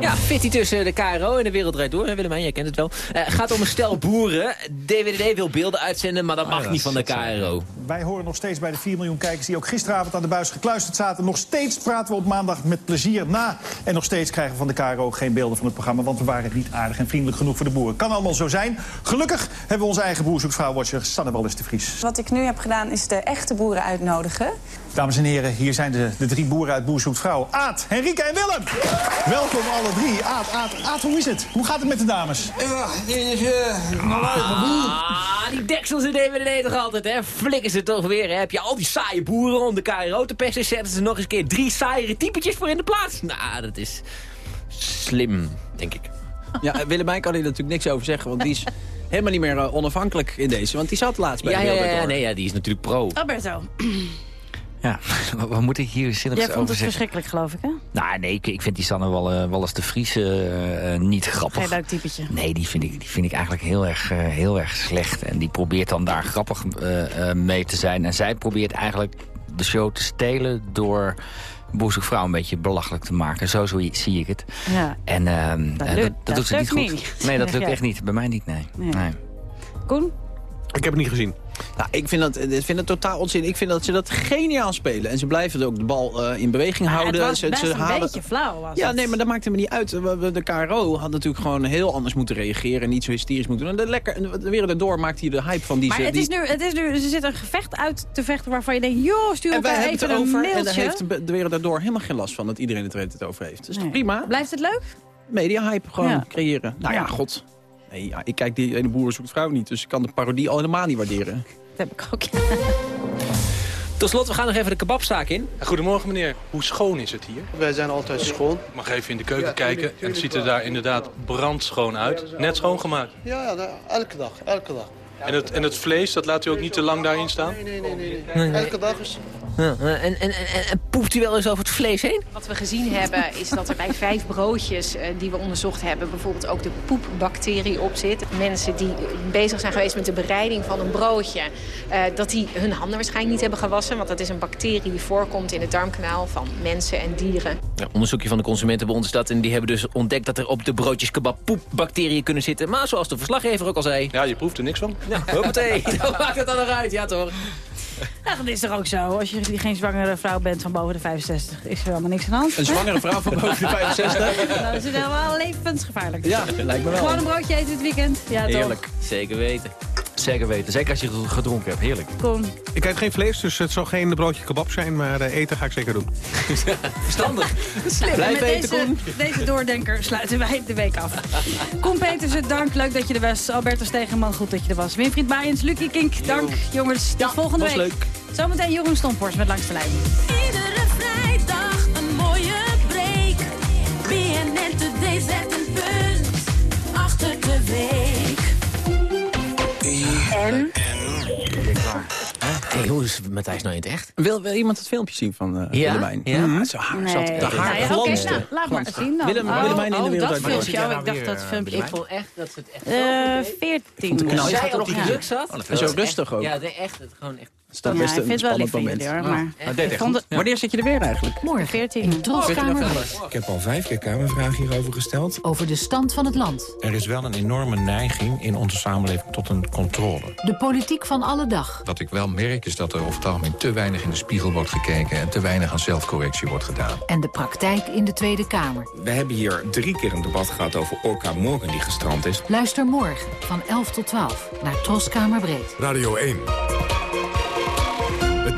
Ja, fitty tussen de KRO en de Wereld Draait Door. hè, Willemijn, jij kent het wel. Eh, gaat om een stel *laughs* boeren. DWDD wil beelden uitzenden, maar dat mag ja, niet van de KRO. Wij horen nog steeds bij de 4 miljoen kijkers die ook gisteravond aan de buis gekluisterd zaten. Nog steeds praten we op maandag met plezier na. En nog steeds krijgen we van de KRO geen beelden van het programma... want we waren niet aardig en vriendelijk genoeg voor de boeren. Kan allemaal zo zijn. Gelukkig hebben we onze eigen boerzoeksvrouwwatcher Sanne Wallis de Vries. Wat ik nu heb gedaan is de echte boeren uitnodigen. Dames en heren, hier zijn de, de drie boeren uit Boer Zoekt Vrouw. Aad, Henrike en Willem. Welkom alle drie. Aad, Aad, Aad, hoe is het? Hoe gaat het met de dames? Ja, dit is uh, Ah, die deksels in DWDD toch altijd, hè? Flikken ze toch weer, hè? Heb je al die saaie boeren om de KRO te pesten... zetten ze nog eens een keer drie saaiere typetjes voor in de plaats. Nou, dat is slim, denk ik. Ja, Willemijn kan hier natuurlijk niks over zeggen, want die is helemaal niet meer eh, onafhankelijk in deze. Want die zat laatst bij Ja, de ja, nee, ja, die is natuurlijk pro. Alberto, Ja, *laughs* wat, wat moet ik hier zinnigs jij vond over het zeggen? verschrikkelijk, geloof ik, hè? Nou, nee, ik, ik vind die Sanne wel, eh, wel eens de Vries eh, niet grappig. Geen leuk typetje. Nee, die vind ik, die vind ik eigenlijk heel erg, eh, heel erg slecht. En die probeert dan daar grappig eh, eh, mee te zijn. En zij probeert eigenlijk de show te stelen door Boezek Vrouw een beetje belachelijk te maken. Zo, zo zie ik het. Ja. En ehm, Dat lukt- dat, dat doet ze niet goed. niet. Nee, dat lukt *laughs* Ja. echt niet. Bij mij niet, nee. Nee. nee. Koen? Ik heb het niet gezien. Nou, ik vind, dat, ik vind het totaal onzin. Ik vind dat ze dat geniaal spelen. En ze blijven ook de bal eh, in beweging houden. het was ze, best ze een halen... beetje flauw. Was Ja, het. nee, maar dat maakt hem niet uit. De KRO had natuurlijk gewoon heel anders moeten reageren... en niet zo hysterisch moeten doen. En de, lekker, de wereld erdoor maakt hier de hype van die... Maar ze- het die... is, nu, het is nu, ze zit een gevecht uit te vechten waarvan je denkt... joh, stuur en wij elkaar hebben even het een erover en mailtje. daar heeft de wereld daardoor helemaal geen last van... dat iedereen het er het over heeft. Dus Nee. prima. Blijft het leuk? Media-hype gewoon Ja. creëren. Nou ja, Ja. god. Nee, ja, ik kijk die ene boer zoekt vrouw niet. Dus ik kan de parodie al helemaal niet waarderen. Dat heb ik ook. Tot slot, we gaan nog even de kebabzaak in. Goedemorgen meneer, hoe schoon is het hier? Wij zijn altijd schoon. Ik mag even in de keuken Ja, kijken tuurlijk, en het ziet er daar inderdaad brandschoon uit. Net schoongemaakt. Ja, elke dag, elke dag. En het, en het vlees, dat laat u ook niet te lang daarin staan? Nee, nee, nee, nee. Nee, nee. Elke dag is... Ja, en, en, en, en poept u wel eens over het vlees heen? Wat we gezien hebben is dat er bij vijf broodjes eh, die we onderzocht hebben... bijvoorbeeld ook de poepbacterie op zit. Mensen die bezig zijn geweest met de bereiding van een broodje... eh, dat die hun handen waarschijnlijk niet hebben gewassen. Want dat is een bacterie die voorkomt in het darmkanaal van mensen en dieren. Ja, onderzoekje van de Consumentenbond is dat. En die hebben dus ontdekt dat er op de broodjes kebab poepbacteriën kunnen zitten. Maar zoals de verslaggever ook al zei... Ja, je proeft er niks van. Ja, hoppatee. *laughs* Dan maakt het dan nog uit, ja toch? Nou, dat is toch ook zo. Als je geen zwangere vrouw bent van boven de 65, is er helemaal niks aan de hand. Een zwangere vrouw van boven de 65? *laughs* nou, dat is helemaal levensgevaarlijk. Ja, lijkt me wel. Gewoon een broodje eten dit weekend. Ja, toch? Heerlijk. Zeker weten. Zeker weten. Zeker als je gedronken hebt. Heerlijk. Koen. Ik eet geen vlees, dus het zal geen broodje kebab zijn, maar eh, eten ga ik zeker doen. *laughs* Verstandig. *laughs* Slim. Blijf eten, deze, Koen. deze doordenker sluiten wij de week af. Koen Petersen, dank. Leuk dat je er was. Alberto Stegenman, goed dat je er was. Winfried Baaiens, Lucie Kink, dank. Jongens, tot volgende was week. leuk. Zometeen Jeroen Stomphorst met Langs de Lijn. Iedere vrijdag een mooie break. BNN Today zet een punt achter de week. En? Hé, hoe is het met Thijs nou in het echt? Wil, wil iemand het filmpje zien van uh, Ja? Willemijn? Ja? Mhm, Zo haar Nee. zat, de haar Nou ja, oké, glansde. nou, laat maar zien dan. Willem, Oh, Willemijn in oh, de wereld. dat Draait Door. filmpje. Oh, ik dacht dat filmpje. Ik vond echt dat ze het echt... Eh 14. knal. Als je zij op die ja. druk zat... En zo rustig ook. Ja, de, echt, het, gewoon echt... Het is Ja, best ik vind het wel lief moment. jullie hoor. Maar Ah, echt vond Wanneer zit je er weer eigenlijk? morgen 14. Oh, Troskamer Ik heb al vijf keer Kamervragen hierover gesteld. over de stand van het land. Er is wel een enorme neiging in onze samenleving tot een controle. De politiek van alle dag. Wat ik wel merk is dat er over het algemeen te weinig in de spiegel wordt gekeken... en te weinig aan zelfcorrectie wordt gedaan. En de praktijk in de Tweede Kamer. We hebben hier drie keer een debat gehad over Orca Morgan die gestrand is. Luister morgen van 11 tot 12 naar Troskamer Breed. Radio 1.